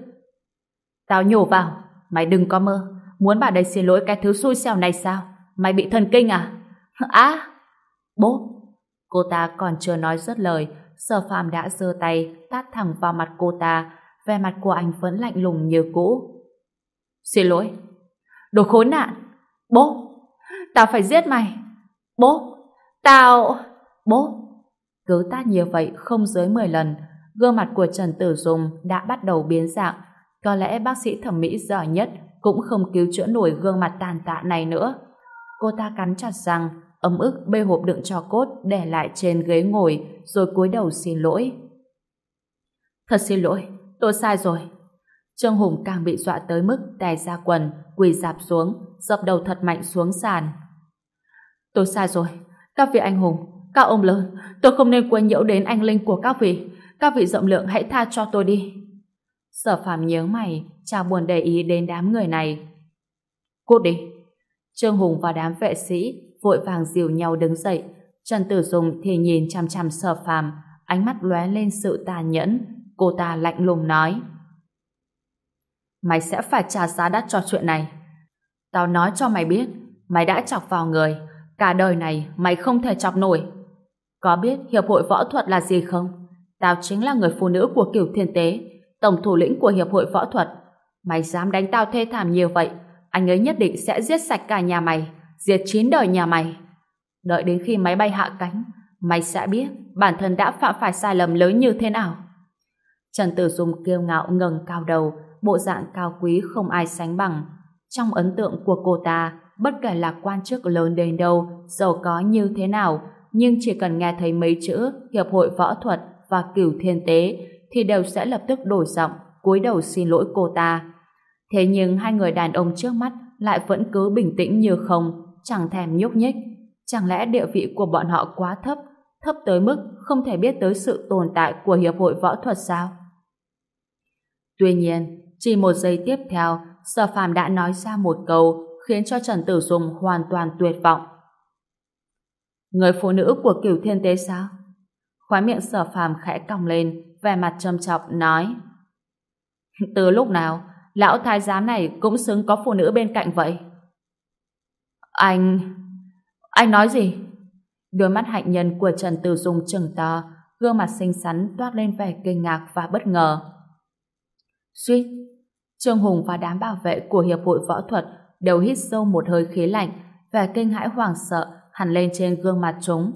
Tao nhổ vào, mày đừng có mơ, muốn bà đây xin lỗi cái thứ xui xẻo này sao? Mày bị thần kinh à? Á! bố! Cô ta còn chưa nói dứt lời, sở phàm đã giơ tay, tát thẳng vào mặt cô ta, vẻ mặt của anh vẫn lạnh lùng như cũ. Xin lỗi. Đồ khốn nạn! Bố! Tao phải giết mày! Bố! Tao... Bố! Cứ tát nhiều vậy không dưới 10 lần, gương mặt của Trần Tử Dung đã bắt đầu biến dạng. Có lẽ bác sĩ thẩm mỹ giỏi nhất cũng không cứu chữa nổi gương mặt tàn tạ này nữa. Cô ta cắn chặt răng, ấm ức bê hộp đựng cho cốt để lại trên ghế ngồi rồi cúi đầu xin lỗi. Thật xin lỗi, tôi sai rồi. Trương Hùng càng bị dọa tới mức đè ra quần, quỳ dạp xuống, dập đầu thật mạnh xuống sàn. Tôi sai rồi, các vị anh hùng, các ông lớn, tôi không nên quấy nhiễu đến anh linh của các vị. Các vị rộng lượng hãy tha cho tôi đi. Sở phàm nhớ mày, chả buồn để ý đến đám người này. Cút đi. Trương Hùng và đám vệ sĩ vội vàng dìu nhau đứng dậy. Trần Tử Dung thì nhìn chằm chằm sở phàm, ánh mắt lóe lên sự tàn nhẫn. Cô ta lạnh lùng nói. Mày sẽ phải trả giá đắt cho chuyện này. Tao nói cho mày biết, mày đã chọc vào người. Cả đời này mày không thể chọc nổi. Có biết Hiệp hội Võ thuật là gì không? Tao chính là người phụ nữ của cửu thiên tế, tổng thủ lĩnh của Hiệp hội Võ thuật. Mày dám đánh tao thê thảm nhiều vậy, anh ấy nhất định sẽ giết sạch cả nhà mày, diệt chín đời nhà mày. Đợi đến khi máy bay hạ cánh, mày sẽ biết bản thân đã phạm phải sai lầm lớn như thế nào. Trần Tử Dung kiêu ngạo ngẩng cao đầu, bộ dạng cao quý không ai sánh bằng. Trong ấn tượng của cô ta, bất kể là quan chức lớn đến đâu, giàu có như thế nào, nhưng chỉ cần nghe thấy mấy chữ Hiệp hội Võ thuật và Cửu Thiên Tế thì đều sẽ lập tức đổi giọng, cúi đầu xin lỗi cô ta. Thế nhưng hai người đàn ông trước mắt lại vẫn cứ bình tĩnh như không, chẳng thèm nhúc nhích. Chẳng lẽ địa vị của bọn họ quá thấp, thấp tới mức không thể biết tới sự tồn tại của Hiệp hội Võ thuật sao? Tuy nhiên, chỉ một giây tiếp theo, Sở Phàm đã nói ra một câu khiến cho Trần Tử Dung hoàn toàn tuyệt vọng. Người phụ nữ của cửu thiên tế sao? Khóe miệng sở phàm khẽ cong lên, vẻ mặt trầm trọng nói. Từ lúc nào, lão thái giám này cũng xứng có phụ nữ bên cạnh vậy? Anh... Anh nói gì? Đôi mắt hạnh nhân của Trần Tử Dung trừng to, gương mặt xinh xắn toát lên vẻ kinh ngạc và bất ngờ. Suýt, Trương Hùng và đám bảo vệ của Hiệp hội Võ thuật đều hít sâu một hơi khí lạnh, vẻ kinh hãi hoảng sợ hẳn lên trên gương mặt chúng.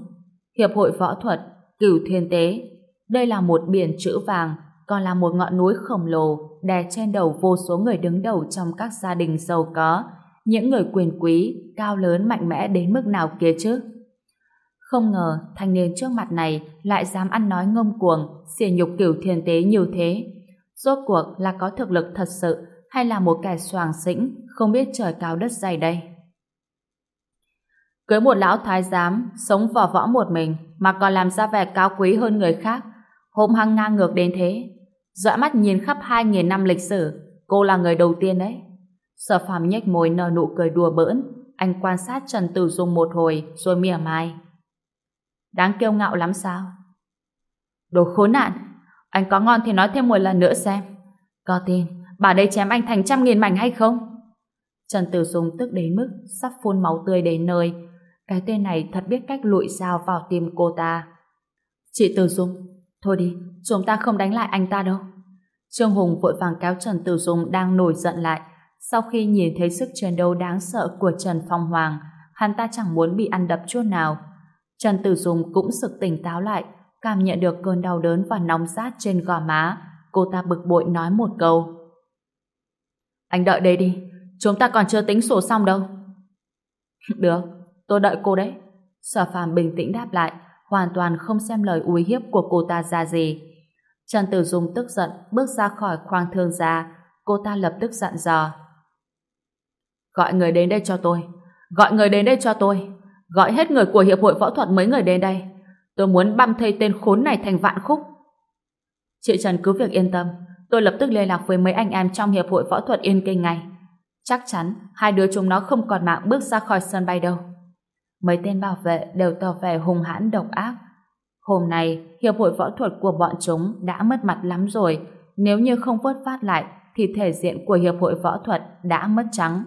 Hiệp hội Võ thuật Cửu Thiên Tế. Đây là một biển chữ vàng, còn là một ngọn núi khổng lồ đè trên đầu vô số người đứng đầu trong các gia đình giàu có, những người quyền quý, cao lớn mạnh mẽ đến mức nào kia chứ. Không ngờ thanh niên trước mặt này lại dám ăn nói ngông cuồng, xỉa nhục Cửu Thiên Tế như thế. Rốt cuộc là có thực lực thật sự hay là một kẻ soàng xĩnh không biết trời cao đất dày đây? Cưới một lão thái giám, sống vỏ võ một mình, mà còn làm ra vẻ cao quý hơn người khác. Hôm hăng ngang ngược đến thế, dõi mắt nhìn khắp hai nghìn năm lịch sử, cô là người đầu tiên đấy. Sở phàm nhếch môi nở nụ cười đùa bỡn, anh quan sát Trần Tử Dung một hồi rồi mỉa mai. Đáng kiêu ngạo lắm sao? Đồ khốn nạn, anh có ngon thì nói thêm một lần nữa xem. Có tin, bà đây chém anh thành trăm nghìn mảnh hay không? Trần Tử Dung tức đến mức sắp phun máu tươi đến nơi cái tên này thật biết cách lụi dao vào tim cô ta. Chị Từ Dung, thôi đi, chúng ta không đánh lại anh ta đâu. Trương Hùng vội vàng kéo Trần Từ Dung đang nổi giận lại. Sau khi nhìn thấy sức chiến đấu đáng sợ của Trần Phong Hoàng, hắn ta chẳng muốn bị ăn đập chút nào. Trần Tử Dung cũng sực tỉnh táo lại, cảm nhận được cơn đau đớn và nóng rát trên gò má. Cô ta bực bội nói một câu. Anh đợi đây đi, chúng ta còn chưa tính sổ xong đâu. Được, Tôi đợi cô đấy. Sở phàm bình tĩnh đáp lại, hoàn toàn không xem lời uy hiếp của cô ta ra gì. Trần Tử Dung tức giận, bước ra khỏi khoang thương gia. Cô ta lập tức dặn dò. Gọi người đến đây cho tôi. Gọi người đến đây cho tôi. Gọi hết người của Hiệp hội Võ thuật mấy người đến đây. Tôi muốn băm thây tên khốn này thành vạn khúc. Chị Trần cứ việc yên tâm. Tôi lập tức liên lạc với mấy anh em trong Hiệp hội Võ thuật Yên Kinh ngay. Chắc chắn hai đứa chúng nó không còn mạng bước ra khỏi sân bay đâu. Mấy tên bảo vệ đều tỏ vẻ hung hãn độc ác. Hôm nay, hiệp hội võ thuật của bọn chúng đã mất mặt lắm rồi. Nếu như không vớt phát lại, thì thể diện của hiệp hội võ thuật đã mất trắng.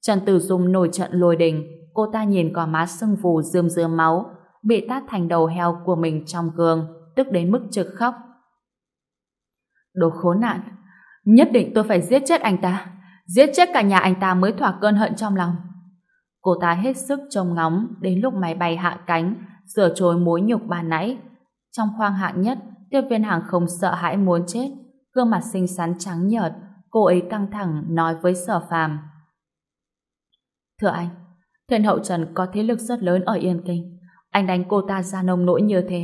Trần Tử Dung nổi trận lôi đình, cô ta nhìn có má sưng phù rơm rơm máu, bị tát thành đầu heo của mình trong gương, tức đến mức trực khóc. Đồ khốn nạn! Nhất định tôi phải giết chết anh ta. Giết chết cả nhà anh ta mới thỏa cơn hận trong lòng. Cô ta hết sức trông ngóng đến lúc máy bay hạ cánh, rửa trôi mối nhục ban nãy. Trong khoang hạng nhất, tiếp viên hàng không sợ hãi muốn chết, gương mặt xinh xắn trắng nhợt, cô ấy căng thẳng nói với sở phàm. Thưa anh, thiên hậu Trần có thế lực rất lớn ở Yên Kinh. Anh đánh cô ta ra nông nỗi như thế,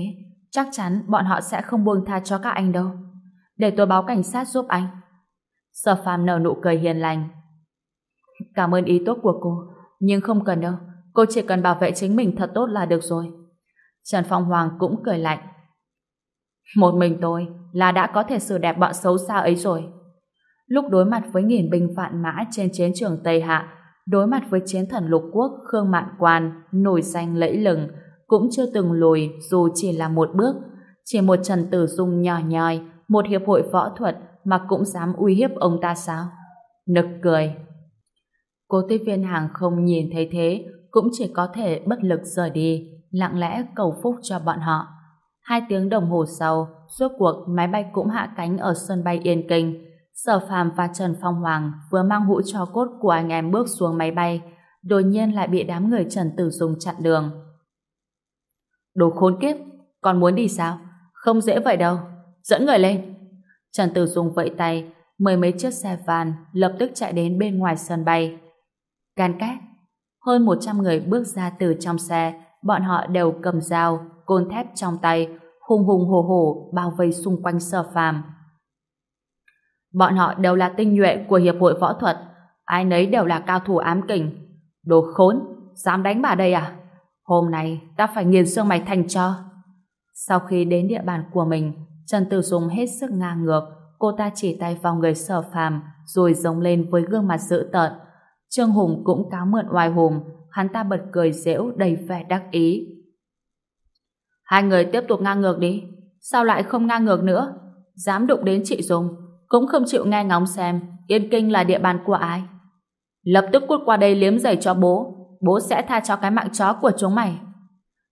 chắc chắn bọn họ sẽ không buông tha cho các anh đâu. Để tôi báo cảnh sát giúp anh. Sở phàm nở nụ cười hiền lành. Cảm ơn ý tốt của cô, nhưng không cần đâu, cô chỉ cần bảo vệ chính mình thật tốt là được rồi. Trần Phong Hoàng cũng cười lạnh. Một mình tôi là đã có thể sửa đẹp bọn xấu xa ấy rồi. Lúc đối mặt với nghìn binh vạn mã trên chiến trường Tây Hạ, đối mặt với chiến thần lục quốc Khương Mạn Quan, nổi danh lẫy lừng, cũng chưa từng lùi dù chỉ là một bước. Chỉ một Trần Tử Dung nhỏ nhòi một hiệp hội võ thuật mà cũng dám uy hiếp ông ta sao? Nực cười. Cô tiếp viên hàng không nhìn thấy thế cũng chỉ có thể bất lực rời đi, lặng lẽ cầu phúc cho bọn họ. Hai tiếng đồng hồ sau, suốt cuộc máy bay cũng hạ cánh ở sân bay Yên Kinh. Sở Phạm và Trần Phong Hoàng vừa mang hũ cho cốt của anh em bước xuống máy bay, đột nhiên lại bị đám người Trần Tử Dung chặn đường. Đồ khốn kiếp, còn muốn đi sao? Không dễ vậy đâu. Dẫn người lên. Trần Tử Dung vẫy tay, mười mấy chiếc xe van lập tức chạy đến bên ngoài sân bay. Can két. Hơn 100 người bước ra từ trong xe, bọn họ đều cầm dao, côn thép trong tay, hùng hùng hổ hổ bao vây xung quanh sở phàm. Bọn họ đều là tinh nhuệ của Hiệp hội Võ thuật, ai nấy đều là cao thủ ám kình. Đồ khốn, dám đánh bà đây à? Hôm nay ta phải nghiền xương mày thành cho. Sau khi đến địa bàn của mình, Trần Tử Dung hết sức ngang ngược, cô ta chỉ tay vào người sở phàm, rồi giống lên với gương mặt dữ tợn, Trương Hùng cũng cáo mượn oai hùng, hắn ta bật cười dễu đầy vẻ đắc ý. Hai người tiếp tục ngang ngược đi, sao lại không ngang ngược nữa? Dám đụng đến chị Dung, cũng không chịu nghe ngóng xem Yên Kinh là địa bàn của ai. Lập tức cút qua đây liếm giày cho bố, bố sẽ tha cho cái mạng chó của chúng mày.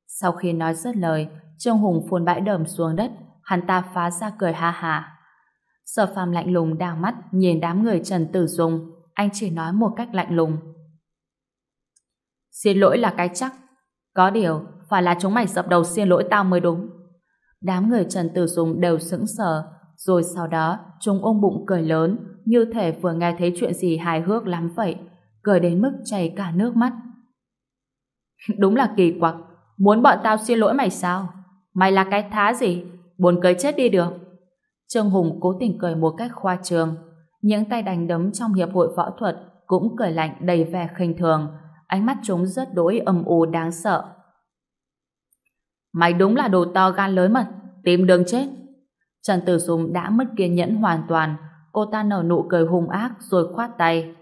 Sau khi nói dứt lời, Trương Hùng phun bãi đờm xuống đất, hắn ta phá ra cười ha ha. Sở phàm lạnh lùng đào mắt nhìn đám người Trần Tử Dung, anh chỉ nói một cách lạnh lùng. Xin lỗi là cái chắc. Có điều, phải là chúng mày dập đầu xin lỗi tao mới đúng. Đám người Trần Tử Dung đều sững sờ, rồi sau đó chúng ôm bụng cười lớn, như thể vừa nghe thấy chuyện gì hài hước lắm vậy, cười đến mức chảy cả nước mắt. Đúng là kỳ quặc, muốn bọn tao xin lỗi mày sao? Mày là cái thá gì? Buồn cười chết đi được. Trương Hùng cố tình cười một cách khoa trương. Những tay đánh đấm trong hiệp hội võ thuật cũng cười lạnh đầy vẻ khinh thường. Ánh mắt chúng rất đỗi âm u đáng sợ. Mày đúng là đồ to gan lớn mật, tìm đường chết. Trần Tử Dung đã mất kiên nhẫn hoàn toàn. Cô ta nở nụ cười hung ác rồi khoát tay.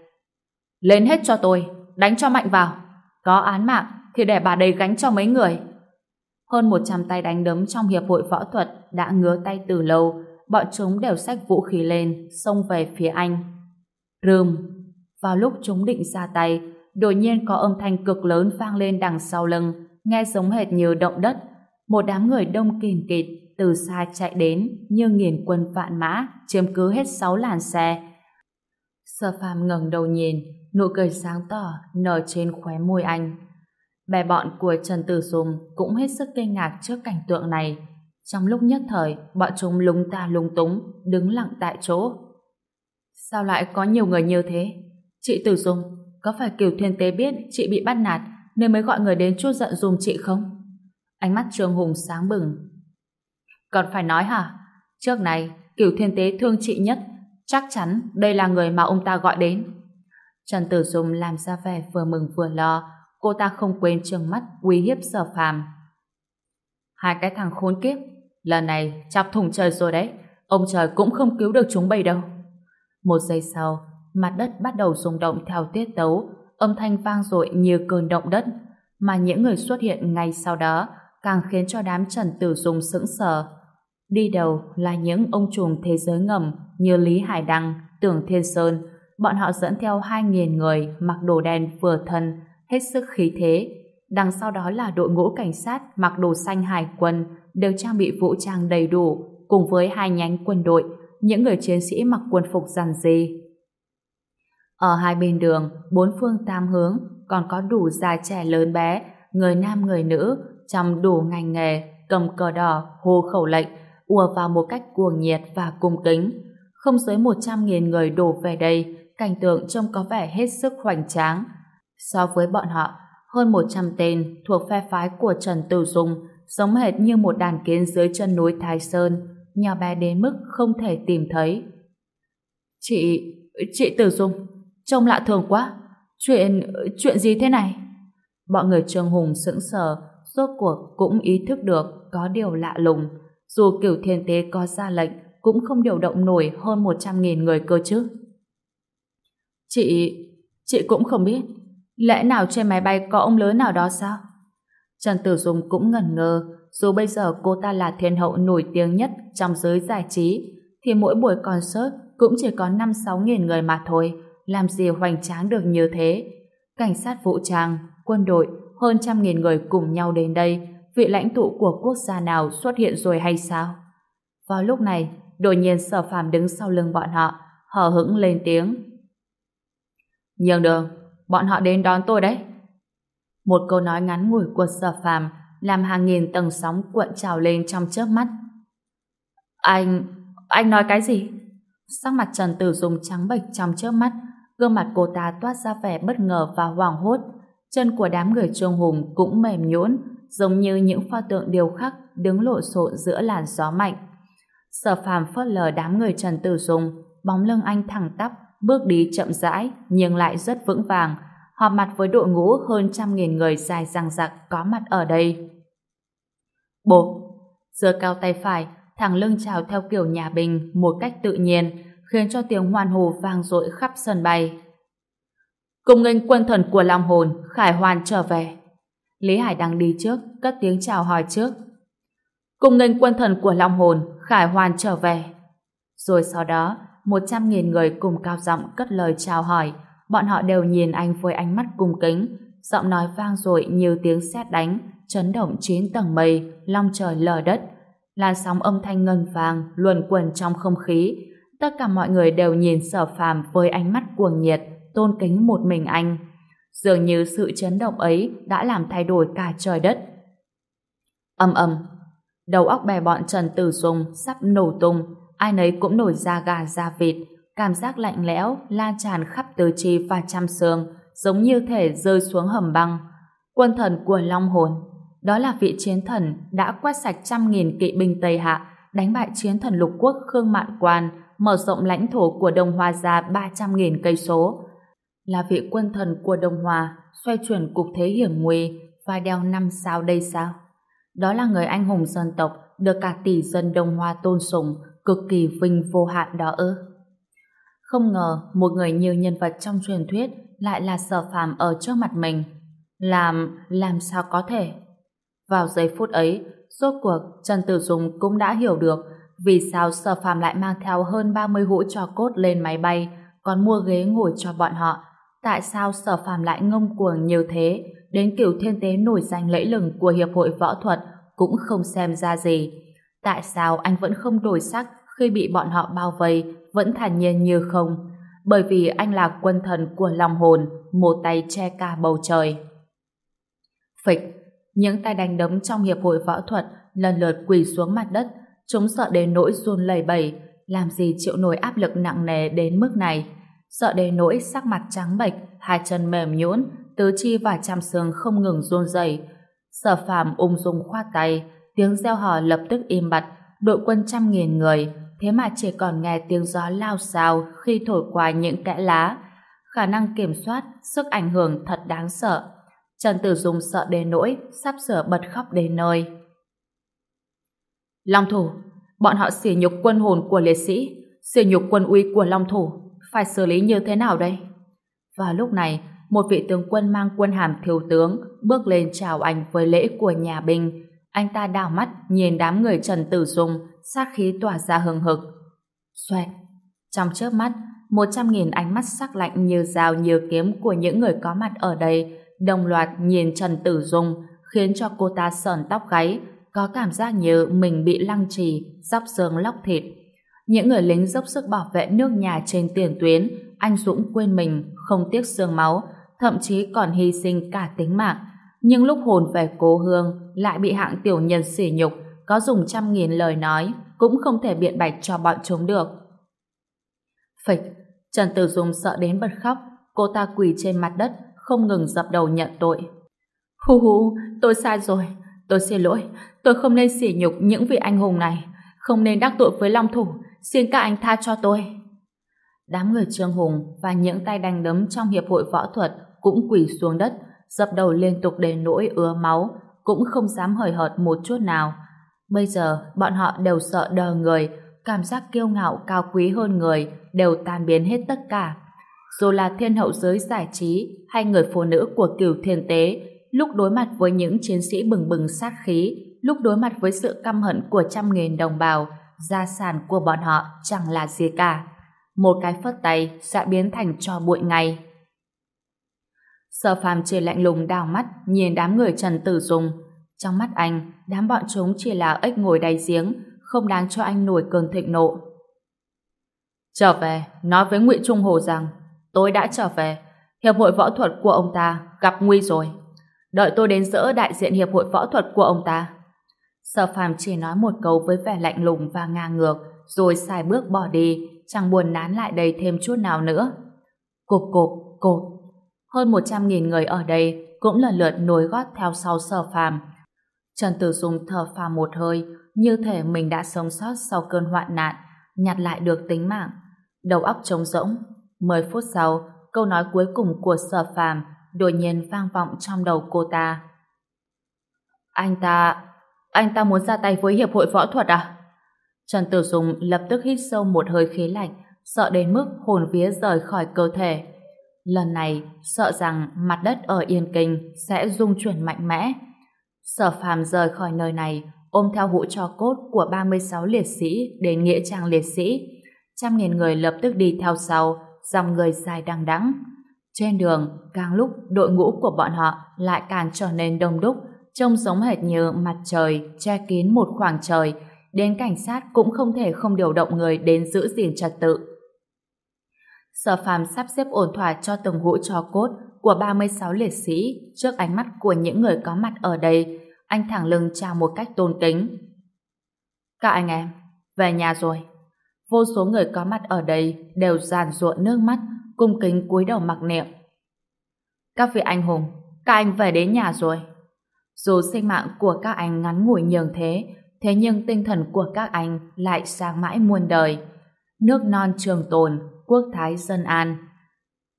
Lên hết cho tôi, đánh cho mạnh vào. Có án mạng thì để bà đây gánh cho mấy người. Hơn 100 tay đánh đấm trong hiệp hội võ thuật đã ngứa tay từ lâu, bọn chúng đều xách vũ khí lên, xông về phía anh. Rơm! Vào lúc chúng định ra tay, đột nhiên có âm thanh cực lớn vang lên đằng sau lưng, nghe giống hệt như động đất. Một đám người đông kìm kịt từ xa chạy đến như nghiền quân vạn mã, chiếm cứ hết sáu làn xe. Sở phàm ngẩng đầu nhìn, nụ cười sáng tỏ nở trên khóe môi anh. Bè bọn của Trần Tử Dung cũng hết sức kinh ngạc trước cảnh tượng này. Trong lúc nhất thời, bọn chúng lúng ta lúng túng, đứng lặng tại chỗ. Sao lại có nhiều người như thế? Chị Tử Dung, có phải Kiều Thiên Tế biết chị bị bắt nạt nên mới gọi người đến chút giận dùm chị không? Ánh mắt Trương Hùng sáng bừng. Còn phải nói hả? Trước này, Kiều Thiên Tế thương chị nhất. Chắc chắn đây là người mà ông ta gọi đến. Trần Tử Dung làm ra vẻ vừa mừng vừa lo, cô ta không quên trừng mắt uy hiếp sở phàm. Hai cái thằng khốn kiếp, lần này chọc thủng trời rồi đấy, ông trời cũng không cứu được chúng bay đâu. Một giây sau, mặt đất bắt đầu rung động theo tiết tấu, âm thanh vang dội như cơn động đất, mà những người xuất hiện ngay sau đó càng khiến cho đám Trần Tử Dung sững sờ. Đi đầu là những ông trùm thế giới ngầm như Lý Hải Đăng, Tưởng Thiên Sơn, bọn họ dẫn theo 2.000 người mặc đồ đen vừa thân, hết sức khí thế. Đằng sau đó là đội ngũ cảnh sát mặc đồ xanh hải quân, đều trang bị vũ trang đầy đủ, cùng với hai nhánh quân đội, những người chiến sĩ mặc quân phục giản dị. Ở hai bên đường, bốn phương tam hướng, còn có đủ già trẻ lớn bé, người nam người nữ, trong đủ ngành nghề, cầm cờ đỏ, hô khẩu lệnh, ùa vào một cách cuồng nhiệt và cung kính. Không dưới 100.000 người đổ về đây, cảnh tượng trông có vẻ hết sức hoành tráng. So với bọn họ, hơn 100 tên thuộc phe phái của Trần Tử Dung giống hệt như một đàn kiến dưới chân núi Thái Sơn, nhỏ bé đến mức không thể tìm thấy. Chị... chị Tử Dung, trông lạ thường quá. Chuyện... chuyện gì thế này? Bọn người Trương Hùng sững sờ, rốt cuộc cũng ý thức được có điều lạ lùng. Dù kiểu thiên tế có ra lệnh, cũng không điều động nổi hơn 100.000 người cơ chứ. Chị... chị cũng không biết. Lẽ nào trên máy bay có ông lớn nào đó sao? Trần Tử Dung cũng ngẩn ngơ, dù bây giờ cô ta là thiên hậu nổi tiếng nhất trong giới giải trí, thì mỗi buổi concert cũng chỉ có 5-6 nghìn người mà thôi, làm gì hoành tráng được như thế. Cảnh sát vũ trang, quân đội, hơn trăm nghìn người cùng nhau đến đây, vị lãnh tụ của quốc gia nào xuất hiện rồi hay sao? Vào lúc này, đột nhiên sở phàm đứng sau lưng bọn họ, hờ hững lên tiếng. Nhường đường, bọn họ đến đón tôi đấy. Một câu nói ngắn ngủi của sở phàm làm hàng nghìn tầng sóng cuộn trào lên trong chớp mắt. Anh... anh nói cái gì? Sắc mặt Trần Tử Dung trắng bệch trong chớp mắt, gương mặt cô ta toát ra vẻ bất ngờ và hoảng hốt. Chân của đám người trương hùng cũng mềm nhũn, giống như những pho tượng điêu khắc đứng lộn xộn giữa làn gió mạnh. Sở phàm phớt lờ đám người Trần Tử Dung, bóng lưng anh thẳng tắp, bước đi chậm rãi nhưng lại rất vững vàng, họp mặt với đội ngũ hơn trăm nghìn người dài dằng dặc có mặt ở đây. Bố, giơ cao tay phải, thẳng lưng chào theo kiểu nhà bình một cách tự nhiên, khiến cho tiếng hoan hô vang dội khắp sân bay. Cùng nghênh quân thần của Long Hồn, Khải Hoàn trở về. Lý Hải đang đi trước, cất tiếng chào hỏi trước. Cùng nghênh quân thần của Long Hồn, Khải Hoàn trở về. Rồi sau đó, một trăm nghìn người cùng cao giọng cất lời chào hỏi, bọn họ đều nhìn anh với ánh mắt cung kính, giọng nói vang dội như tiếng sét đánh, chấn động chín tầng mây, long trời lở đất. Làn sóng âm thanh ngân vàng luồn quẩn trong không khí, tất cả mọi người đều nhìn sở phàm với ánh mắt cuồng nhiệt, tôn kính một mình anh. Dường như sự chấn động ấy đã làm thay đổi cả trời đất. Âm âm, đầu óc bè bọn Trần Tử Dung sắp nổ tung, ai nấy cũng nổi da gà da vịt, cảm giác lạnh lẽo lan tràn khắp tứ chi và trăm xương, giống như thể rơi xuống hầm băng. Quân thần của Long Hồn, đó là vị chiến thần đã quét sạch trăm nghìn kỵ binh Tây Hạ, đánh bại chiến thần lục quốc Khương Mạn Quan, mở rộng lãnh thổ của Đông Hoa ra 300.000 cây số. Là vị quân thần của Đông Hoa, xoay chuyển cục thế hiểm nguy và đeo năm sao đây sao? Đó là người anh hùng dân tộc được cả tỷ dân Đông Hoa tôn sùng, cực kỳ vinh vô hạn đó ư. Không ngờ một người nhiều nhân vật trong truyền thuyết lại là sở phàm ở trước mặt mình. Làm, làm sao có thể? Vào giây phút ấy, rốt cuộc Trần Tử Dung cũng đã hiểu được vì sao sở phàm lại mang theo hơn 30 hũ cho cốt lên máy bay còn mua ghế ngồi cho bọn họ. Tại sao sở phàm lại ngông cuồng như thế đến kiểu thiên tế nổi danh lẫy lừng của Hiệp hội Võ thuật cũng không xem ra gì. Tại sao anh vẫn không đổi sắc khi bị bọn họ bao vây, vẫn thản nhiên như không? Bởi vì anh là quân thần của lòng hồn, một tay che cả bầu trời. Phịch, những tay đánh đấm trong hiệp hội võ thuật lần lượt quỳ xuống mặt đất, chúng sợ đến nỗi run lẩy bẩy, làm gì chịu nổi áp lực nặng nề đến mức này. Sợ đến nỗi sắc mặt trắng bệch, hai chân mềm nhũn, tứ chi và trăm xương không ngừng run rẩy. Sở Phàm ung dung khoát tay, tiếng reo hò lập tức im bặt, đội quân trăm nghìn người, thế mà chỉ còn nghe tiếng gió lao xao khi thổi qua những kẽ lá. Khả năng kiểm soát, sức ảnh hưởng thật đáng sợ. Trần Tử Dung sợ đến nỗi, sắp sửa bật khóc đến nơi. Long thủ, bọn họ xỉ nhục quân hồn của liệt sĩ, xỉ nhục quân uy của Long thủ, phải xử lý như thế nào đây? Vào lúc này, một vị tướng quân mang quân hàm thiếu tướng bước lên chào anh với lễ của nhà binh. Anh ta đảo mắt nhìn đám người Trần Tử Dung sát khí tỏa ra hừng hực. Xoẹt! Trong chớp mắt, một trăm nghìn ánh mắt sắc lạnh như dao như kiếm của những người có mặt ở đây đồng loạt nhìn Trần Tử Dung khiến cho cô ta sờn tóc gáy có cảm giác như mình bị lăng trì dóc xương lóc thịt. Những người lính dốc sức bảo vệ nước nhà trên tiền tuyến anh Dũng quên mình không tiếc xương máu thậm chí còn hy sinh cả tính mạng nhưng lúc hồn về cố hương lại bị hạng tiểu nhân sỉ nhục có dùng trăm nghìn lời nói cũng không thể biện bạch cho bọn chúng được. Phịch, Trần Tử Dung sợ đến bật khóc, cô ta quỳ trên mặt đất, không ngừng dập đầu nhận tội. Hu hu, tôi sai rồi, tôi xin lỗi, tôi không nên sỉ nhục những vị anh hùng này, không nên đắc tội với Long Thủ, xin các anh tha cho tôi. Đám người Trương Hùng và những tay đánh đấm trong hiệp hội võ thuật cũng quỳ xuống đất, dập đầu liên tục đến nỗi ứa máu, cũng không dám hời hợt một chút nào. Bây giờ, bọn họ đều sợ đờ người, cảm giác kiêu ngạo cao quý hơn người đều tan biến hết tất cả. Dù là thiên hậu giới giải trí hay người phụ nữ của cửu thiên tế, lúc đối mặt với những chiến sĩ bừng bừng sát khí, lúc đối mặt với sự căm hận của trăm nghìn đồng bào, gia sản của bọn họ chẳng là gì cả. Một cái phất tay sẽ biến thành cho bụi ngay. Sở phàm chỉ lạnh lùng đào mắt nhìn đám người Trần Tử Dung. Trong mắt anh, đám bọn chúng chỉ là ếch ngồi đáy giếng, không đáng cho anh nổi cơn thịnh nộ. Trở về, nói với Ngụy Trung Hồ rằng tôi đã trở về, hiệp hội võ thuật của ông ta gặp nguy rồi. Đợi tôi đến dỡ đại diện hiệp hội võ thuật của ông ta. Sở phàm chỉ nói một câu với vẻ lạnh lùng và ngang ngược, rồi xài bước bỏ đi, chẳng buồn nán lại đây thêm chút nào nữa. Cục cục, cột. Hơn 100.000 người ở đây cũng lần lượt nối gót theo sau sở phàm. Trần Tử Dung thở phào một hơi, như thể mình đã sống sót sau cơn hoạn nạn, nhặt lại được tính mạng. Đầu óc trống rỗng. Mười phút sau, câu nói cuối cùng của sở phàm đột nhiên vang vọng trong đầu cô ta. Anh ta... anh ta muốn ra tay với Hiệp hội Võ thuật à? Trần Tử Dung lập tức hít sâu một hơi khí lạnh, sợ đến mức hồn vía rời khỏi cơ thể. Lần này, sợ rằng mặt đất ở Yên Kinh sẽ rung chuyển mạnh mẽ. Sở phàm rời khỏi nơi này, ôm theo hũ cho cốt của 36 liệt sĩ đến Nghĩa trang liệt sĩ. Trăm nghìn người lập tức đi theo sau, dòng người dài đằng đẵng. Trên đường, càng lúc đội ngũ của bọn họ lại càng trở nên đông đúc, trông giống hệt như mặt trời che kín một khoảng trời, đến cảnh sát cũng không thể không điều động người đến giữ gìn trật tự. Sở phàm sắp xếp ổn thỏa cho từng hũ cho cốt của 36 liệt sĩ trước ánh mắt của những người có mặt ở đây, anh thẳng lưng chào một cách tôn kính. Các anh em, về nhà rồi. Vô số người có mặt ở đây đều giàn ruộng nước mắt, cung kính cúi đầu mặc niệm. Các vị anh hùng, các anh về đến nhà rồi. Dù sinh mạng của các anh ngắn ngủi nhường thế, thế nhưng tinh thần của các anh lại sang mãi muôn đời. Nước non trường tồn, quốc thái dân an.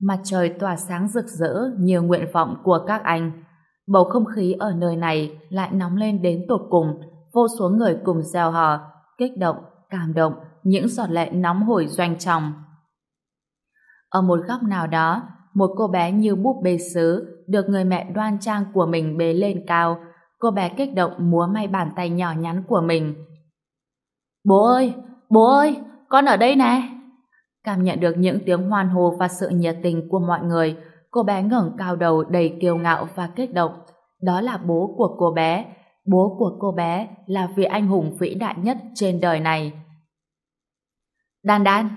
Mặt trời tỏa sáng rực rỡ như nguyện vọng của các anh. Bầu không khí ở nơi này lại nóng lên đến tột cùng, vô số người cùng gieo hò, kích động, cảm động, những giọt lệ nóng hổi doanh trọng. Ở một góc nào đó, một cô bé như búp bê sứ được người mẹ đoan trang của mình bế lên cao, cô bé kích động múa may bàn tay nhỏ nhắn của mình. Bố ơi! Bố ơi! Con ở đây nè! Cảm nhận được những tiếng hoan hô và sự nhiệt tình của mọi người, cô bé ngẩng cao đầu đầy kiêu ngạo và kích động. Đó là bố của cô bé. Bố của cô bé là vị anh hùng vĩ đại nhất trên đời này. Đan đan!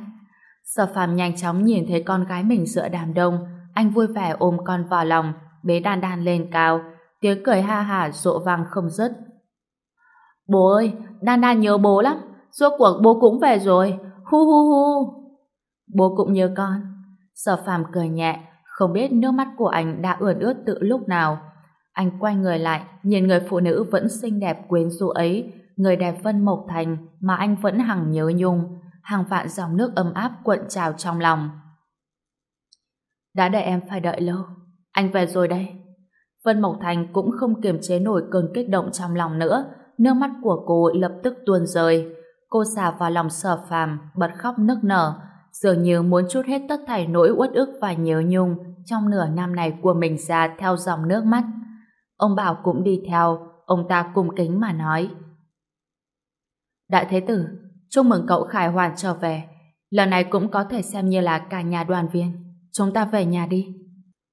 Sở phàm nhanh chóng nhìn thấy con gái mình giữa đám đông. Anh vui vẻ ôm con vào lòng, bế đan đan lên cao. Tiếng cười ha hả rộ vang không dứt. Bố ơi! Đan đan nhớ bố lắm. Suốt cuộc bố cũng về rồi. Hu hu hu! Bố cũng nhớ con. Sở phàm cười nhẹ, không biết nước mắt của anh đã ướt ướt từ lúc nào. Anh quay người lại, nhìn người phụ nữ vẫn xinh đẹp quyến rũ ấy, người đẹp Vân Mộc Thành mà anh vẫn hằng nhớ nhung, hàng vạn dòng nước ấm áp cuộn trào trong lòng. Đã để em phải đợi lâu, anh về rồi đây. Vân Mộc Thành cũng không kiềm chế nổi cơn kích động trong lòng nữa, nước mắt của cô lập tức tuôn rơi. Cô xà vào lòng sở phàm, bật khóc nức nở, dường như muốn chút hết tất thảy nỗi uất ức và nhớ nhung trong nửa năm này của mình ra theo dòng nước mắt. Ông Bảo cũng đi theo, ông ta cung kính mà nói. Đại Thế Tử, chúc mừng cậu Khải Hoàn trở về. Lần này cũng có thể xem như là cả nhà đoàn viên. Chúng ta về nhà đi.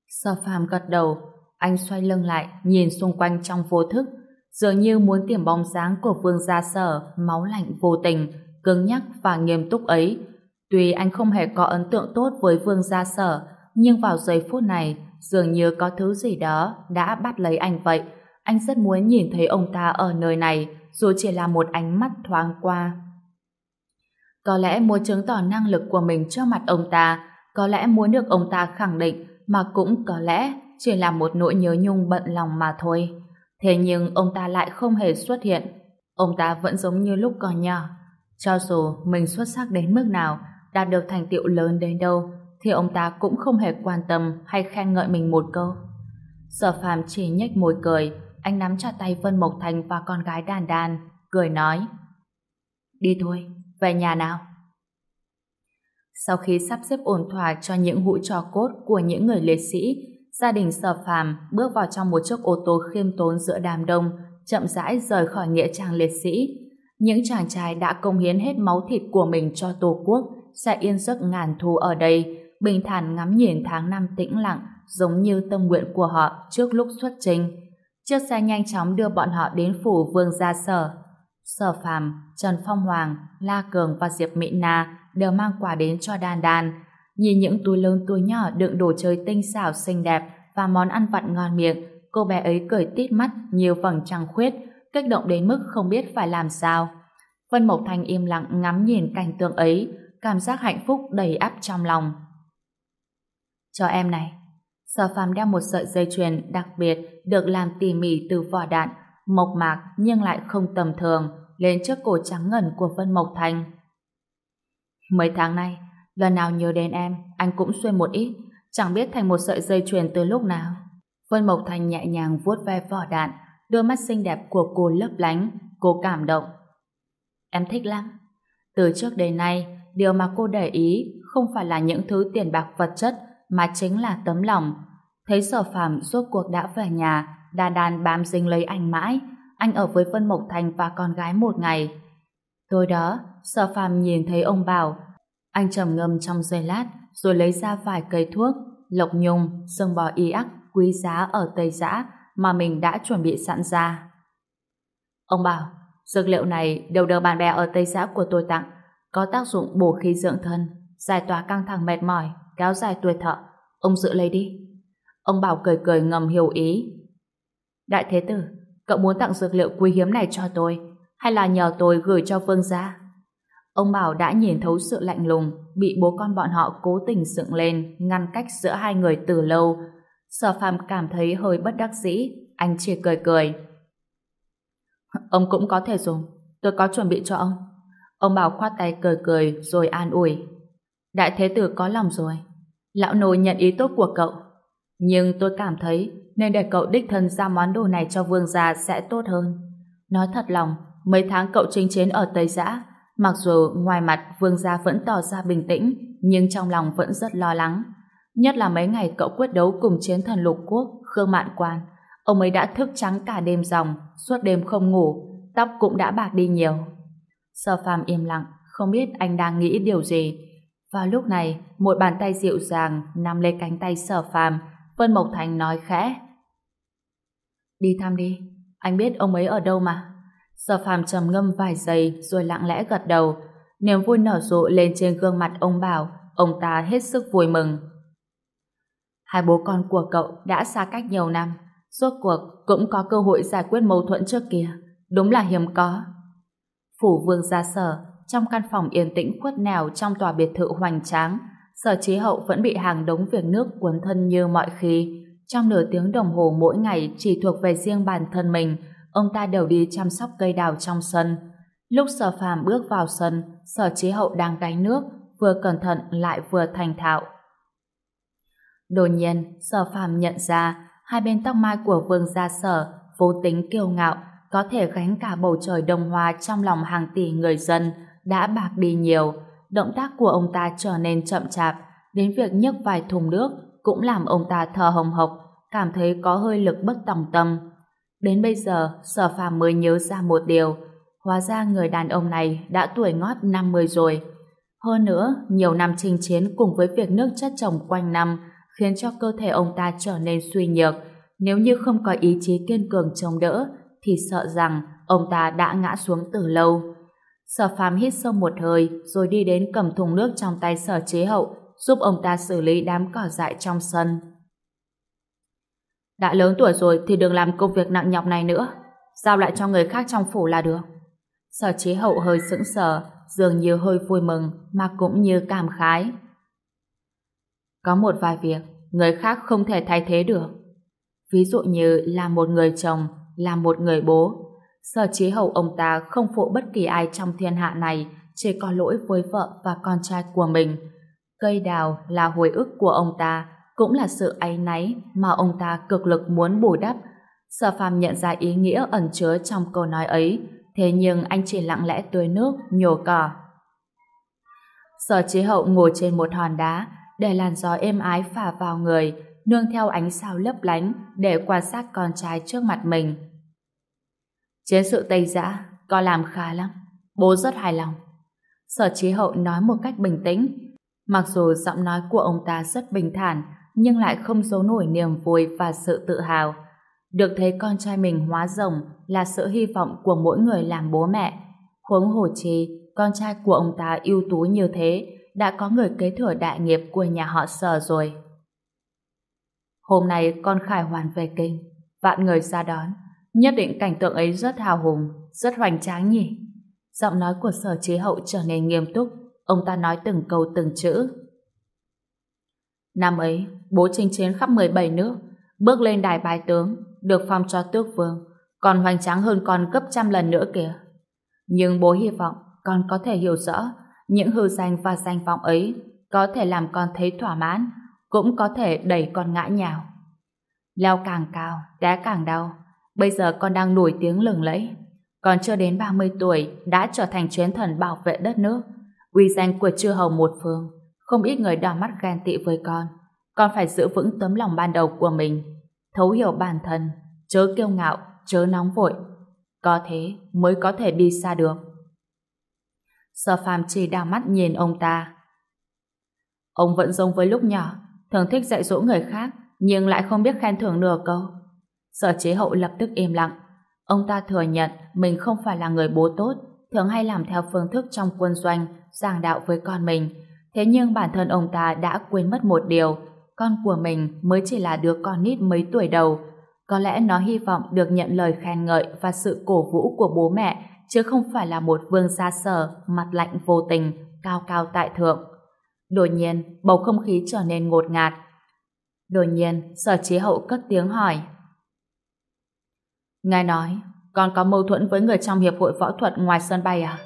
Sở phàm gật đầu, anh xoay lưng lại, nhìn xung quanh trong vô thức, dường như muốn tìm bóng dáng của vương gia sở, máu lạnh vô tình, cứng nhắc và nghiêm túc ấy, Tuy anh không hề có ấn tượng tốt với Vương Gia Sở, nhưng vào giây phút này, dường như có thứ gì đó đã bắt lấy anh vậy. Anh rất muốn nhìn thấy ông ta ở nơi này, dù chỉ là một ánh mắt thoáng qua. Có lẽ muốn chứng tỏ năng lực của mình trước mặt ông ta, có lẽ muốn được ông ta khẳng định, mà cũng có lẽ chỉ là một nỗi nhớ nhung bận lòng mà thôi. Thế nhưng ông ta lại không hề xuất hiện. Ông ta vẫn giống như lúc còn nhỏ. Cho dù mình xuất sắc đến mức nào, đạt được thành tựu lớn đến đâu thì ông ta cũng không hề quan tâm hay khen ngợi mình một câu. Sở phàm chỉ nhếch môi cười, anh nắm chặt tay Vân Mộc Thành và con gái đàn đàn, cười nói Đi thôi, về nhà nào. Sau khi sắp xếp ổn thỏa cho những hũ trò cốt của những người liệt sĩ, gia đình sở phàm bước vào trong một chiếc ô tô khiêm tốn giữa đám đông, chậm rãi rời khỏi nghĩa trang liệt sĩ. Những chàng trai đã công hiến hết máu thịt của mình cho Tổ quốc, sẽ yên giấc ngàn thu ở đây, bình thản ngắm nhìn tháng năm tĩnh lặng, giống như tâm nguyện của họ trước lúc xuất trình. Chiếc xe nhanh chóng đưa bọn họ đến phủ vương gia sở. Sở Phàm, Trần Phong Hoàng, La Cường và Diệp Mỹ Na đều mang quà đến cho Đan Đan. Nhìn những túi lớn túi nhỏ đựng đồ chơi tinh xảo xinh đẹp và món ăn vặt ngon miệng, cô bé ấy cười tít mắt nhiều vầng trăng khuyết, kích động đến mức không biết phải làm sao. Vân Mộc Thành im lặng ngắm nhìn cảnh tượng ấy, cảm giác hạnh phúc đầy ắp trong lòng. Cho em này, Sở Phàm đeo một sợi dây chuyền đặc biệt được làm tỉ mỉ từ vỏ đạn, mộc mạc nhưng lại không tầm thường, lên trước cổ trắng ngần của Vân Mộc Thành. Mấy tháng nay, lần nào nhớ đến em, anh cũng xuyên một ít, chẳng biết thành một sợi dây chuyền từ lúc nào. Vân Mộc Thành nhẹ nhàng vuốt ve vỏ đạn, đôi mắt xinh đẹp của cô lấp lánh, cô cảm động. Em thích lắm. Từ trước đến nay, điều mà cô để ý không phải là những thứ tiền bạc vật chất mà chính là tấm lòng. Thấy sở phàm suốt cuộc đã về nhà, đà đàn bám dính lấy anh mãi, anh ở với Vân Mộc Thành và con gái một ngày. Tối đó, sở phàm nhìn thấy ông bảo, anh trầm ngâm trong giây lát, rồi lấy ra vài cây thuốc, lộc nhung, xương bò y ắc, quý giá ở Tây Giã mà mình đã chuẩn bị sẵn ra. Ông bảo, dược liệu này đều được bạn bè ở Tây Giã của tôi tặng, có tác dụng bổ khí dưỡng thân, giải tỏa căng thẳng mệt mỏi, kéo dài tuổi thọ. Ông giữ lấy đi. Ông Bảo cười cười ngầm hiểu ý. Đại Thế Tử, cậu muốn tặng dược liệu quý hiếm này cho tôi, hay là nhờ tôi gửi cho Vương gia? Ông Bảo đã nhìn thấu sự lạnh lùng, bị bố con bọn họ cố tình dựng lên, ngăn cách giữa hai người từ lâu. Sở phàm cảm thấy hơi bất đắc dĩ, anh chỉ cười cười. Ông cũng có thể dùng, tôi có chuẩn bị cho ông. Ông Bảo khoát tay cười cười rồi an ủi. Đại Thế Tử có lòng rồi. Lão nồi nhận ý tốt của cậu. Nhưng tôi cảm thấy nên để cậu đích thân ra món đồ này cho vương gia sẽ tốt hơn. Nói thật lòng, mấy tháng cậu chinh chiến ở Tây Giã, mặc dù ngoài mặt vương gia vẫn tỏ ra bình tĩnh, nhưng trong lòng vẫn rất lo lắng. Nhất là mấy ngày cậu quyết đấu cùng chiến thần lục quốc, Khương Mạn Quan. Ông ấy đã thức trắng cả đêm dòng, suốt đêm không ngủ, tóc cũng đã bạc đi nhiều. Sở phàm im lặng, không biết anh đang nghĩ điều gì. Vào lúc này, một bàn tay dịu dàng nằm lên cánh tay sở phàm, Vân Mộc Thành nói khẽ. Đi thăm đi, anh biết ông ấy ở đâu mà. Sở phàm trầm ngâm vài giây rồi lặng lẽ gật đầu. Niềm vui nở rộ lên trên gương mặt ông Bảo, ông ta hết sức vui mừng. Hai bố con của cậu đã xa cách nhiều năm, rốt cuộc cũng có cơ hội giải quyết mâu thuẫn trước kia. Đúng là hiếm có. Phủ vương gia sở, trong căn phòng yên tĩnh khuất nẻo trong tòa biệt thự hoành tráng, sở trí hậu vẫn bị hàng đống việc nước cuốn thân như mọi khi. Trong nửa tiếng đồng hồ mỗi ngày chỉ thuộc về riêng bản thân mình, ông ta đều đi chăm sóc cây đào trong sân. Lúc sở phàm bước vào sân, sở trí hậu đang gánh nước, vừa cẩn thận lại vừa thành thạo. Đột nhiên, sở phàm nhận ra hai bên tóc mai của vương gia sở vô tính kiêu ngạo có thể gánh cả bầu trời đồng hòa trong lòng hàng tỷ người dân đã bạc đi nhiều. Động tác của ông ta trở nên chậm chạp, đến việc nhấc vài thùng nước cũng làm ông ta thở hồng hộc, cảm thấy có hơi lực bất tòng tâm. Đến bây giờ, sở phàm mới nhớ ra một điều, hóa ra người đàn ông này đã tuổi ngót 50 rồi. Hơn nữa, nhiều năm chinh chiến cùng với việc nước chất trồng quanh năm khiến cho cơ thể ông ta trở nên suy nhược. Nếu như không có ý chí kiên cường chống đỡ, thì sợ rằng ông ta đã ngã xuống từ lâu. Sở phàm hít sâu một hơi rồi đi đến cầm thùng nước trong tay sở chế hậu giúp ông ta xử lý đám cỏ dại trong sân. Đã lớn tuổi rồi thì đừng làm công việc nặng nhọc này nữa. Giao lại cho người khác trong phủ là được. Sở chế hậu hơi sững sờ, dường như hơi vui mừng mà cũng như cảm khái. Có một vài việc người khác không thể thay thế được. Ví dụ như là một người chồng là một người bố. Sở chế hậu ông ta không phụ bất kỳ ai trong thiên hạ này, chỉ có lỗi với vợ và con trai của mình. Cây đào là hồi ức của ông ta, cũng là sự áy náy mà ông ta cực lực muốn bù đắp. Sở phàm nhận ra ý nghĩa ẩn chứa trong câu nói ấy, thế nhưng anh chỉ lặng lẽ tưới nước, nhổ cỏ. Sở chế hậu ngồi trên một hòn đá, để làn gió êm ái phả vào người, nương theo ánh sao lấp lánh để quan sát con trai trước mặt mình. Chiến sự Tây Giã, con làm khá lắm. Bố rất hài lòng. Sở trí hậu nói một cách bình tĩnh. Mặc dù giọng nói của ông ta rất bình thản, nhưng lại không giấu nổi niềm vui và sự tự hào. Được thấy con trai mình hóa rồng là sự hy vọng của mỗi người làm bố mẹ. Huống hồ chi, con trai của ông ta ưu tú như thế, đã có người kế thừa đại nghiệp của nhà họ sở rồi. Hôm nay con Khải Hoàn về kinh, vạn người ra đón. Nhất định cảnh tượng ấy rất hào hùng, rất hoành tráng nhỉ? Giọng nói của sở chế hậu trở nên nghiêm túc, ông ta nói từng câu từng chữ. Năm ấy, bố chinh chiến khắp 17 nước, bước lên đài bài tướng, được phong cho tước vương, còn hoành tráng hơn con gấp trăm lần nữa kìa. Nhưng bố hy vọng con có thể hiểu rõ những hư danh và danh vọng ấy có thể làm con thấy thỏa mãn, cũng có thể đẩy con ngã nhào. Leo càng cao, đá càng đau. Bây giờ con đang nổi tiếng lừng lẫy. Còn chưa đến 30 tuổi đã trở thành chiến thần bảo vệ đất nước. Uy danh của chư hầu một phương. Không ít người đỏ mắt ghen tị với con. Con phải giữ vững tấm lòng ban đầu của mình. Thấu hiểu bản thân. Chớ kiêu ngạo, chớ nóng vội. Có thế mới có thể đi xa được. Sở phàm chỉ đào mắt nhìn ông ta. Ông vẫn giống với lúc nhỏ, thường thích dạy dỗ người khác, nhưng lại không biết khen thưởng nửa câu. Sở chế hậu lập tức im lặng. Ông ta thừa nhận mình không phải là người bố tốt, thường hay làm theo phương thức trong quân doanh, giảng đạo với con mình. Thế nhưng bản thân ông ta đã quên mất một điều, con của mình mới chỉ là đứa con nít mấy tuổi đầu. Có lẽ nó hy vọng được nhận lời khen ngợi và sự cổ vũ của bố mẹ, chứ không phải là một vương gia sở, mặt lạnh vô tình, cao cao tại thượng. Đột nhiên, bầu không khí trở nên ngột ngạt. Đột nhiên, sở chế hậu cất tiếng hỏi. Ngài nói, Còn có mâu thuẫn với người trong hiệp hội võ thuật ngoài sân bay à?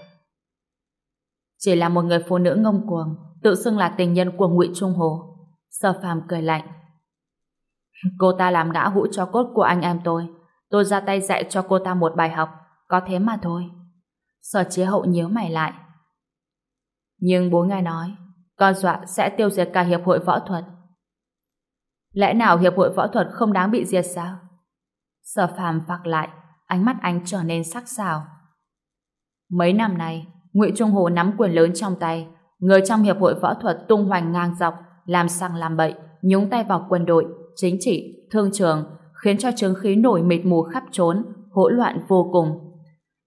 Chỉ là một người phụ nữ ngông cuồng, tự xưng là tình nhân của Ngụy Trung Hồ. Sở phàm cười lạnh. Cô ta làm ngã hũ cho cốt của anh em tôi. Tôi ra tay dạy cho cô ta một bài học. Có thế mà thôi. Sở chế hậu nhớ mày lại. Nhưng bố ngài nói, con dọa sẽ tiêu diệt cả hiệp hội võ thuật. Lẽ nào hiệp hội võ thuật không đáng bị diệt sao? Sở phàm phạc lại, ánh mắt anh trở nên sắc sảo. Mấy năm nay, Ngụy Trung Hồ nắm quyền lớn trong tay, người trong hiệp hội võ thuật tung hoành ngang dọc, làm sang làm bậy, nhúng tay vào quân đội, chính trị, thương trường, khiến cho chứng khí nổi mịt mù khắp trốn, hỗn loạn vô cùng.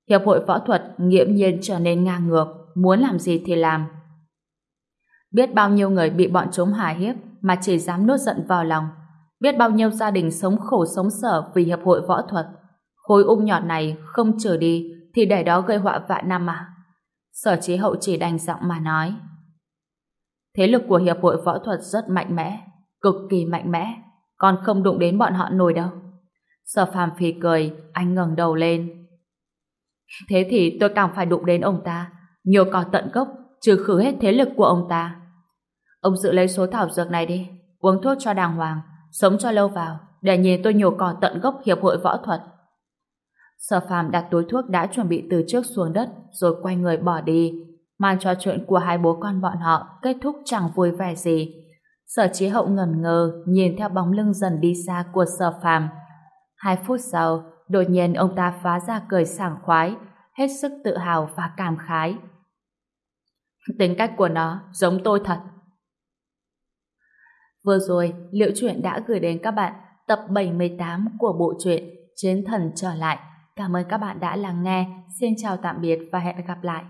Hiệp hội võ thuật nghiễm nhiên trở nên ngang ngược, muốn làm gì thì làm. Biết bao nhiêu người bị bọn chúng hà hiếp mà chỉ dám nuốt giận vào lòng. Biết bao nhiêu gia đình sống khổ sống sở vì hiệp hội võ thuật. Khối ung nhọt này không trừ đi thì để đó gây họa vạn năm à. Sở chế hậu chỉ đành giọng mà nói. Thế lực của hiệp hội võ thuật rất mạnh mẽ, cực kỳ mạnh mẽ, còn không đụng đến bọn họ nổi đâu. Sở phàm phì cười, anh ngẩng đầu lên. Thế thì tôi càng phải đụng đến ông ta, nhiều cỏ tận gốc, trừ khử hết thế lực của ông ta. Ông dự lấy số thảo dược này đi, uống thuốc cho đàng hoàng, sống cho lâu vào, để nhìn tôi nhổ cỏ tận gốc hiệp hội võ thuật. Sở phàm đặt túi thuốc đã chuẩn bị từ trước xuống đất, rồi quay người bỏ đi. Màn trò chuyện của hai bố con bọn họ kết thúc chẳng vui vẻ gì. Sở trí hậu ngẩn ngơ, nhìn theo bóng lưng dần đi xa của sở phàm. Hai phút sau, đột nhiên ông ta phá ra cười sảng khoái, hết sức tự hào và cảm khái. Tính cách của nó giống tôi thật. Vừa rồi, Liệu chuyện đã gửi đến các bạn tập 78 của bộ truyện Chiến Thần Trở Lại. Cảm ơn các bạn đã lắng nghe. Xin chào tạm biệt và hẹn gặp lại.